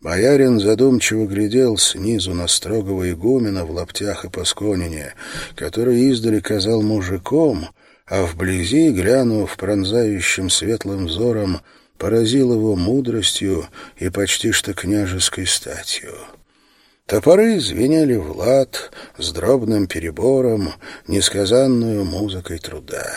Боярин задумчиво глядел снизу на строгого игумена в лаптях и пасконине, который издали казал мужиком, а вблизи, глянув пронзающим светлым взором, поразил его мудростью и почти что княжеской статью. Топоры звенели в лад с дробным перебором, несказанную музыкой труда.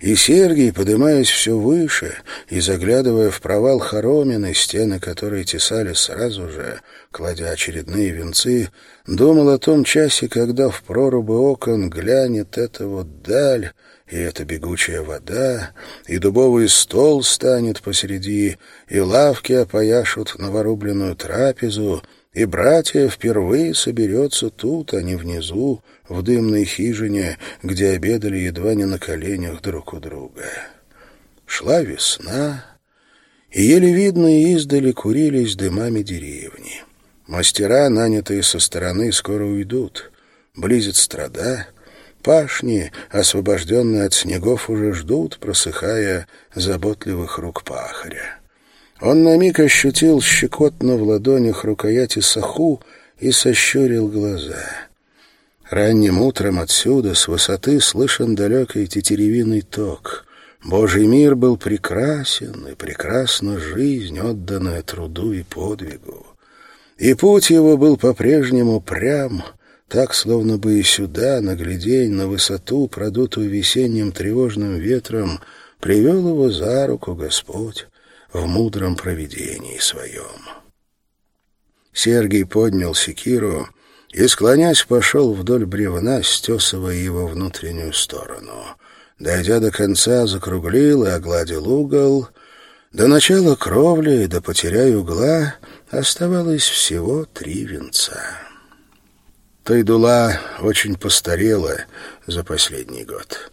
И Сергий, поднимаясь все выше и заглядывая в провал хоромины, стены которой тесали сразу же, кладя очередные венцы, думал о том часе, когда в прорубы окон глянет эта вот даль, и эта бегучая вода, и дубовый стол станет посреди, и лавки опояшут новорубленную трапезу, и братья впервые соберется тут, а не внизу, в дымной хижине, где обедали едва не на коленях друг у друга. Шла весна, и еле видно издали курились дымами деревни. Мастера, нанятые со стороны, скоро уйдут. Близит страда, пашни, освобожденные от снегов, уже ждут, просыхая заботливых рук пахаря. Он на миг ощутил щекотно в ладонях рукояти саху и сощурил глаза. Ранним утром отсюда, с высоты, слышен далекий тетеревиный ток. Божий мир был прекрасен, и прекрасна жизнь, отданная труду и подвигу. И путь его был по-прежнему прям, так, словно бы и сюда, на глядень, на высоту, продутую весенним тревожным ветром, привел его за руку Господь в мудром провидении своем. Сергий поднял секиру и, склонясь, пошел вдоль бревна, стесывая его внутреннюю сторону. Дойдя до конца, закруглил и огладил угол. До начала кровли и до потеряя угла оставалось всего три венца. Тайдула очень постарела за последний год.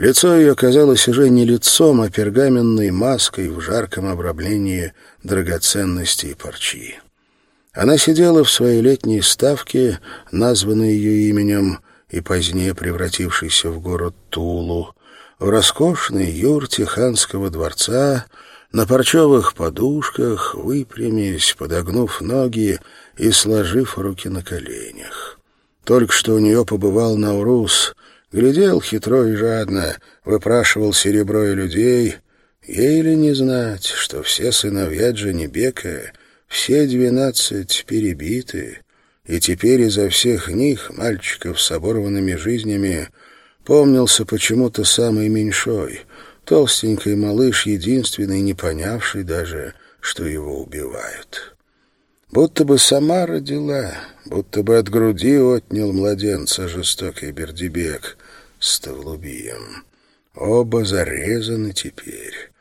Лицо ее казалось уже не лицом, а пергаменной маской в жарком обрамлении драгоценностей и парчи. Она сидела в своей летней ставке, названной ее именем и позднее превратившейся в город Тулу, в роскошной юрте ханского дворца, на парчевых подушках, выпрямясь, подогнув ноги и сложив руки на коленях. Только что у нее побывал Наурус, Глядел хитро и жадно, выпрашивал серебро и людей. Ей ли не знать, что все сыновья Джанибека, все двенадцать перебиты, и теперь изо всех них, мальчиков с оборванными жизнями, помнился почему-то самый меньшой, толстенький малыш, единственный, не понявший даже, что его убивают. Будто бы сама родила, будто бы от груди отнял младенца жестокий Бердибек с Тавлубием. Оба зарезаны теперь.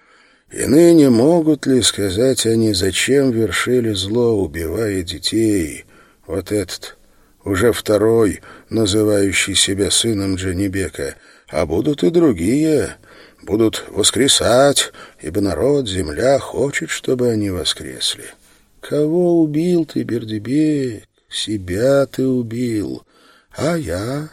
И ныне могут ли сказать они, зачем вершили зло, убивая детей? Вот этот, уже второй, называющий себя сыном Джанибека, а будут и другие, будут воскресать, ибо народ, земля хочет, чтобы они воскресли. Кого убил ты, Бердебек? Себя ты убил. А я?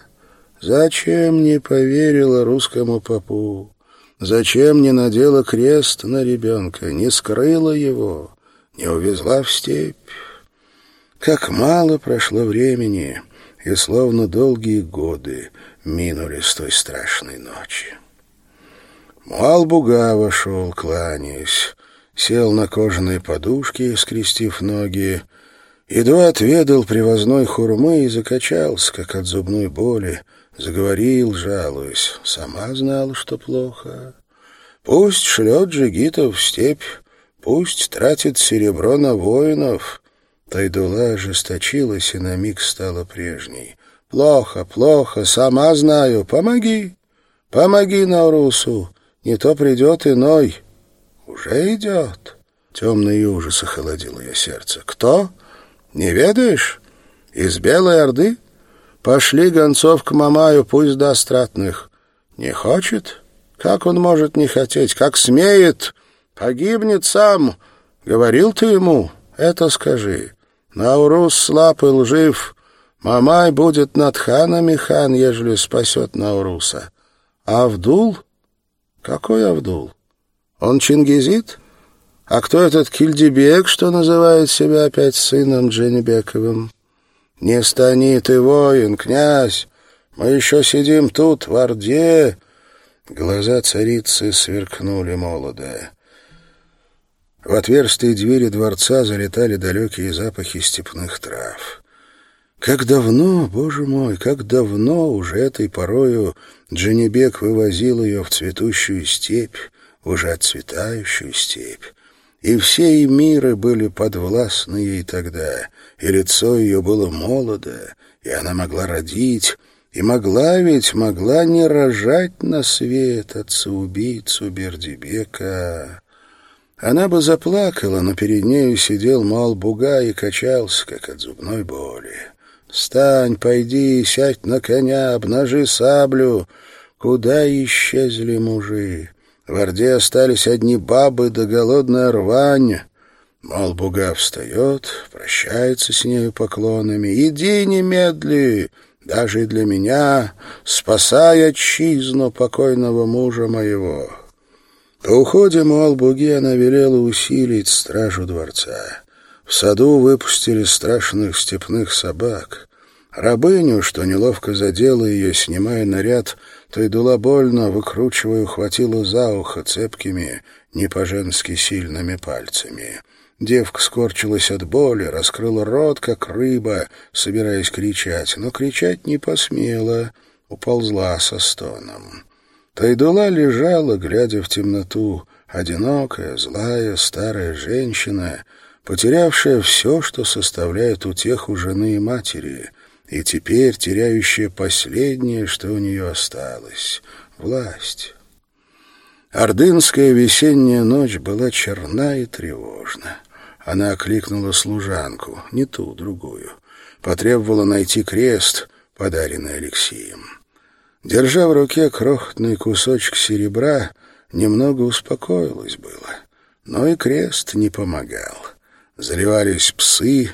Зачем не поверила русскому попу? Зачем не надела крест на ребенка, не скрыла его, не увезла в степь? Как мало прошло времени, и словно долгие годы минули с той страшной ночи. Муал-буга вошел, кланяясь сел на кожаные подушки, скрестив ноги, едва отведал привозной хурмы и закачался, как от зубной боли, заговорил, жалуясь. Сама знала, что плохо. Пусть шлет джигитов в степь, пусть тратит серебро на воинов. Тайдула ожесточилась и на миг стала прежней. «Плохо, плохо, сама знаю. Помоги, помоги Наурусу, не то придет иной». «Уже идет». Темный ужас охолодил ее сердце. «Кто? Не ведаешь? Из Белой Орды? Пошли гонцов к Мамаю, пусть даст ратных. Не хочет? Как он может не хотеть? Как смеет? Погибнет сам. Говорил ты ему? Это скажи. Наурус слаб и лжив. Мамай будет над ханами хан, ежели спасет Науруса. А Авдул? Какой Авдул? Он чингизит? А кто этот Кильдибек, что называет себя опять сыном Дженебековым? Не стани ты, воин, князь! Мы еще сидим тут, в Орде!» Глаза царицы сверкнули молодо. В отверстые двери дворца залетали далекие запахи степных трав. Как давно, боже мой, как давно уже этой порою Дженебек вывозил ее в цветущую степь, уже отцветающую степь. И все и миры были подвластны ей тогда, и лицо ее было молодо, и она могла родить, и могла ведь, могла не рожать на свет отца-убийцу Бердибека. Она бы заплакала, но перед нею сидел Малбуга и качался, как от зубной боли. «Встань, пойди, сядь на коня, обнажи саблю!» Куда исчезли мужи? В Орде остались одни бабы да голодная рвань. Малбуга встает, прощается с нею поклонами. «Иди немедли!» даже и для меня, спасая отчизну покойного мужа моего». По уходе Муалбуги она велела усилить стражу дворца. В саду выпустили страшных степных собак. Рабыню, что неловко задела ее, снимая наряд, то и дула больно, выкручивая, ухватила за ухо цепкими, не по-женски сильными пальцами. Девка скорчилась от боли, раскрыла рот, как рыба, собираясь кричать, но кричать не посмела, уползла со стоном. Тайдула лежала, глядя в темноту, одинокая, злая, старая женщина, потерявшая все, что составляет утеху жены и матери, и теперь теряющая последнее, что у нее осталось — власть. Ордынская весенняя ночь была черна и тревожна. Она окликнула служанку, не ту, другую. Потребовала найти крест, подаренный Алексеем. Держа в руке крохотный кусочек серебра, немного успокоилась было. Но и крест не помогал. Заливались псы,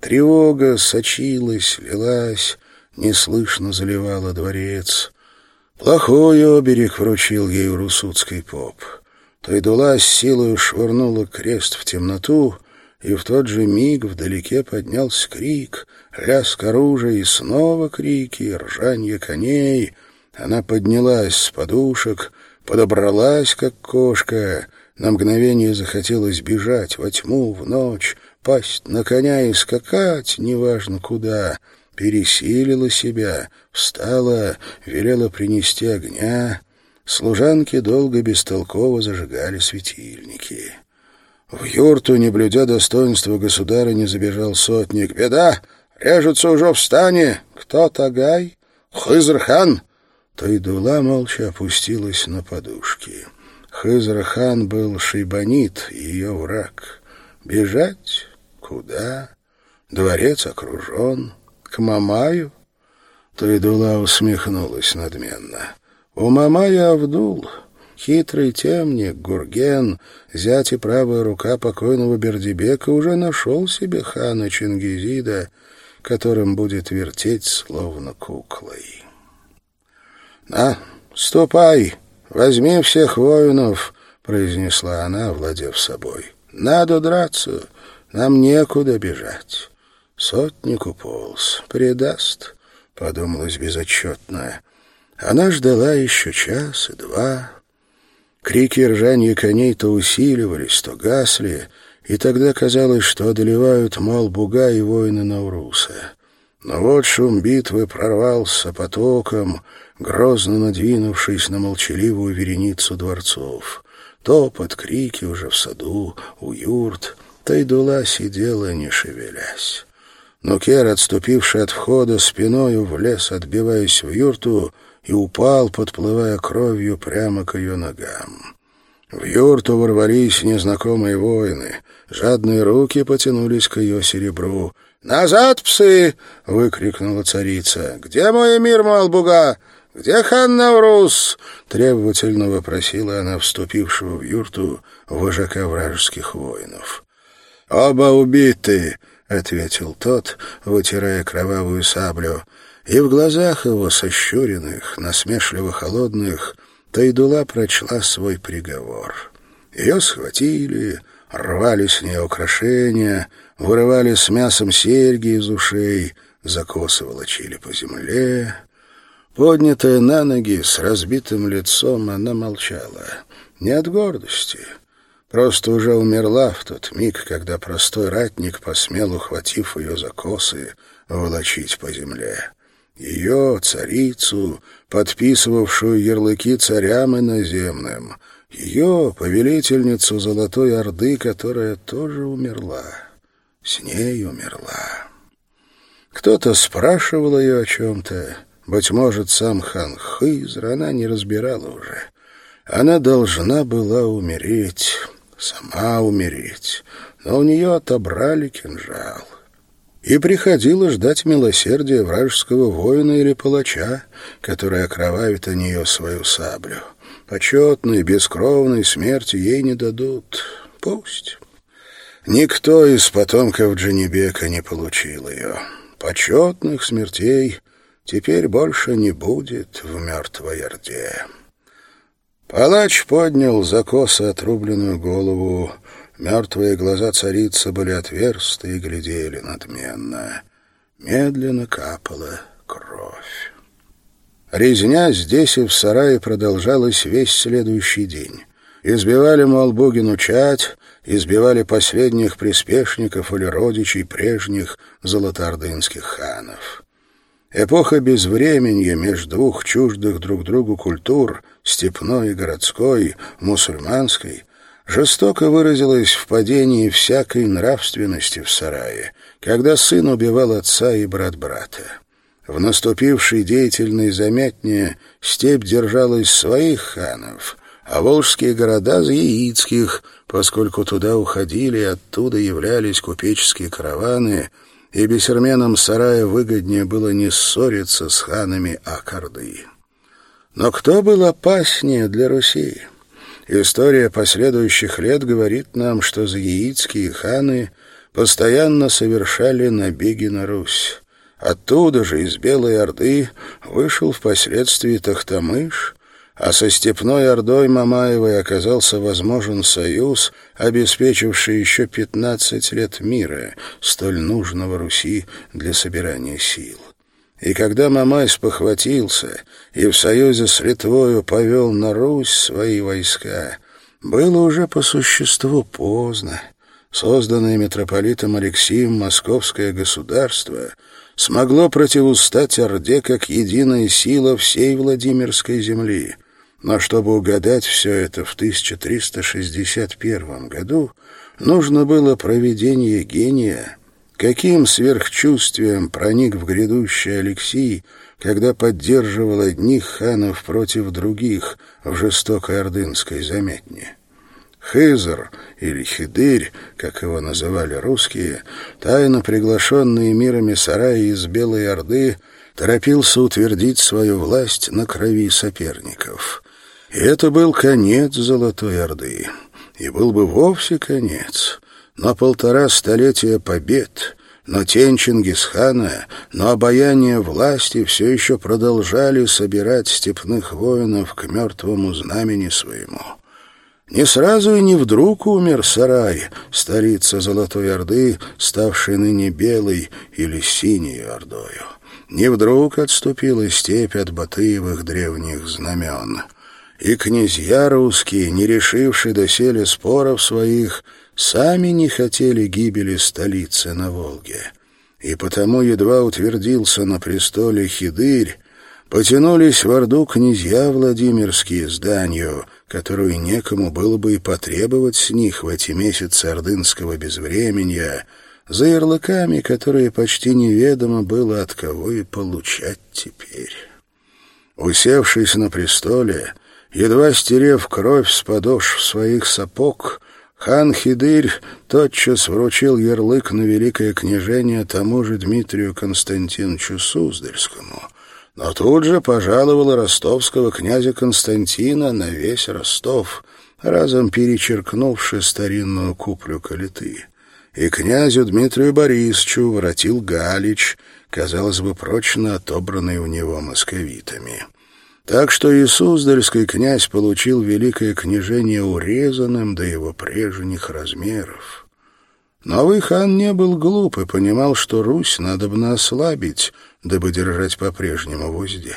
тревога сочилась, лилась, неслышно заливала дворец. Плохой оберег вручил ей русудский поп. Тайдула с силой швырнула крест в темноту, и в тот же миг вдалеке поднялся крик, лязг оружия и снова крики, ржанье коней — она поднялась с подушек, подобралась, как кошка. На мгновение захотелось бежать во тьму, в ночь, пасть на коня и скакать, неважно куда. Пересилила себя, встала, велела принести огня. Служанки долго бестолково зажигали светильники. В юрту, не блюдя достоинства государа, не забежал сотник. «Беда! Режутся уже в стане! Кто Тагай? Хызрхан!» Тайдула молча опустилась на подушки. Хызрахан был шейбанит, ее враг. Бежать? Куда? Дворец окружен. К Мамаю? Тайдула усмехнулась надменно. У Мамая Авдул, хитрый темник, Гурген, зять и правая рука покойного Бердибека уже нашел себе хана Чингизида, которым будет вертеть словно куклой. «На, ступай, возьми всех воинов», — произнесла она, владев собой. «Надо драться, нам некуда бежать». Сотник уполз, предаст, — подумалось безотчетно. Она ждала еще час и два. Крики и ржанье коней то усиливались, то гасли, и тогда казалось, что одолевают Малбуга и воины Nauруса. Но вот шум битвы прорвался потоком, грозно надвинувшись на молчаливую вереницу дворцов. Топот, крики уже в саду, у юрт. Тайдула сидела, не шевелясь. Но Кер, отступивший от входа, спиною влез, отбиваясь в юрту, и упал, подплывая кровью прямо к ее ногам. В юрту ворвались незнакомые воины. Жадные руки потянулись к ее серебру. «Назад, псы!» — выкрикнула царица. «Где мой мир, Малбуга? Где хан Наврус?» — требовательно вопросила она вступившего в юрту вожака вражеских воинов. «Оба убиты!» — ответил тот, вытирая кровавую саблю. И в глазах его, сощуренных, насмешливо холодных, Тайдула прочла свой приговор. Ее схватили, рвали с нее украшения, вырывали с мясом серьги из ушей, закосы волочили по земле. Поднятая на ноги, с разбитым лицом, она молчала. Не от гордости, Просто уже умерла в тот миг, когда простой ратник посмел, ухватив ее за косы, волочить по земле. Ее, царицу, подписывавшую ярлыки царям иноземным, ее, повелительницу Золотой Орды, которая тоже умерла. С ней умерла. Кто-то спрашивал ее о чем-то. Быть может, сам хан Хызр, она не разбирала уже. Она должна была умереть сама умереть, но у нее отобрали кинжал. И приходило ждать милосердия вражеского воина или палача, который окровавит о нее свою саблю. Почетной, бескровной смерти ей не дадут. Пусть. Никто из потомков Джанибека не получил ее. Почетных смертей теперь больше не будет в мертвой Орде. Палач поднял за косо отрубленную голову. Мертвые глаза царицы были отверсты и глядели надменно. Медленно капала кровь. Резня здесь и в сарае продолжалась весь следующий день. Избивали Малбугину чать, избивали последних приспешников или родичей прежних золотоордынских ханов. Эпоха безвременья между двух чуждых друг другу культур, степной и городской, мусульманской, жестоко выразилась в падении всякой нравственности в сарае, когда сын убивал отца и брат брата. В наступившей деятельной заметнее степь держалась своих ханов, а волжские города — яицких, поскольку туда уходили и оттуда являлись купеческие караваны — и бесерменам сарая выгоднее было не ссориться с ханами Акарды. Но кто был опаснее для Руси? История последующих лет говорит нам, что заиитские ханы постоянно совершали набеги на Русь. Оттуда же, из Белой Орды, вышел впоследствии Тахтамыш, а со Степной Ордой Мамаевой оказался возможен союз, обеспечивший еще пятнадцать лет мира, столь нужного Руси для собирания сил. И когда Мамай спохватился и в союзе с Литвою повел на Русь свои войска, было уже по существу поздно. Созданное митрополитом Алексием Московское государство смогло противустать Орде как единая сила всей Владимирской земли — но чтобы угадать все это в 1361 году, нужно было проведение гения. Каким сверхчувствием проник в грядущий Алексий, когда поддерживал одних ханов против других в жестокой ордынской заметне? Хызр или Хидырь, как его называли русские, тайно приглашенный мирами сараи из Белой Орды, торопился утвердить свою власть на крови соперников. Это был конец Золотой Орды. И был бы вовсе конец. Но полтора столетия побед, но тень Чингисхана, но обаяние власти все еще продолжали собирать степных воинов к мертвому знамени своему. Не сразу и не вдруг умер Сарай, столица Золотой Орды, ставшей ныне белой или синей Ордою. Не вдруг отступила степь от Батыевых древних знамен — и князья русские, не решившие доселе споров своих, сами не хотели гибели столицы на Волге. И потому едва утвердился на престоле Хидырь, потянулись в Орду князья Владимирские с данью, которую некому было бы и потребовать с них в эти месяцы ордынского безвременья, за ярлыками, которые почти неведомо было от кого и получать теперь. Усевшись на престоле, Едва стерев кровь с подошв своих сапог, хан Хидырь тотчас вручил ярлык на великое княжение тому же Дмитрию Константиновичу Суздальскому, но тут же пожаловал ростовского князя Константина на весь Ростов, разом перечеркнувши старинную куплю калиты. и князю Дмитрию Борисовичу воротил Галич, казалось бы, прочно отобранный у него московитами. Так что и Суздальский князь получил великое княжение урезанным до его прежних размеров. Новый хан не был глуп и понимал, что Русь надо бы ослабить, дабы держать по-прежнему в узде.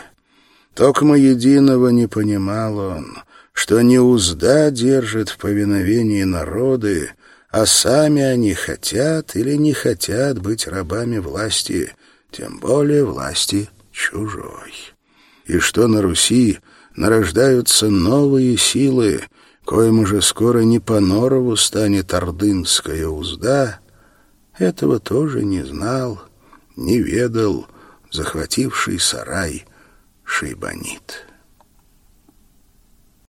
Токмо единого не понимал он, что не узда держит в повиновении народы, а сами они хотят или не хотят быть рабами власти, тем более власти чужой. И что на Руси нарождаются новые силы, коим уже скоро не по норову станет ордынская узда, этого тоже не знал, не ведал захвативший сарай шейбанит.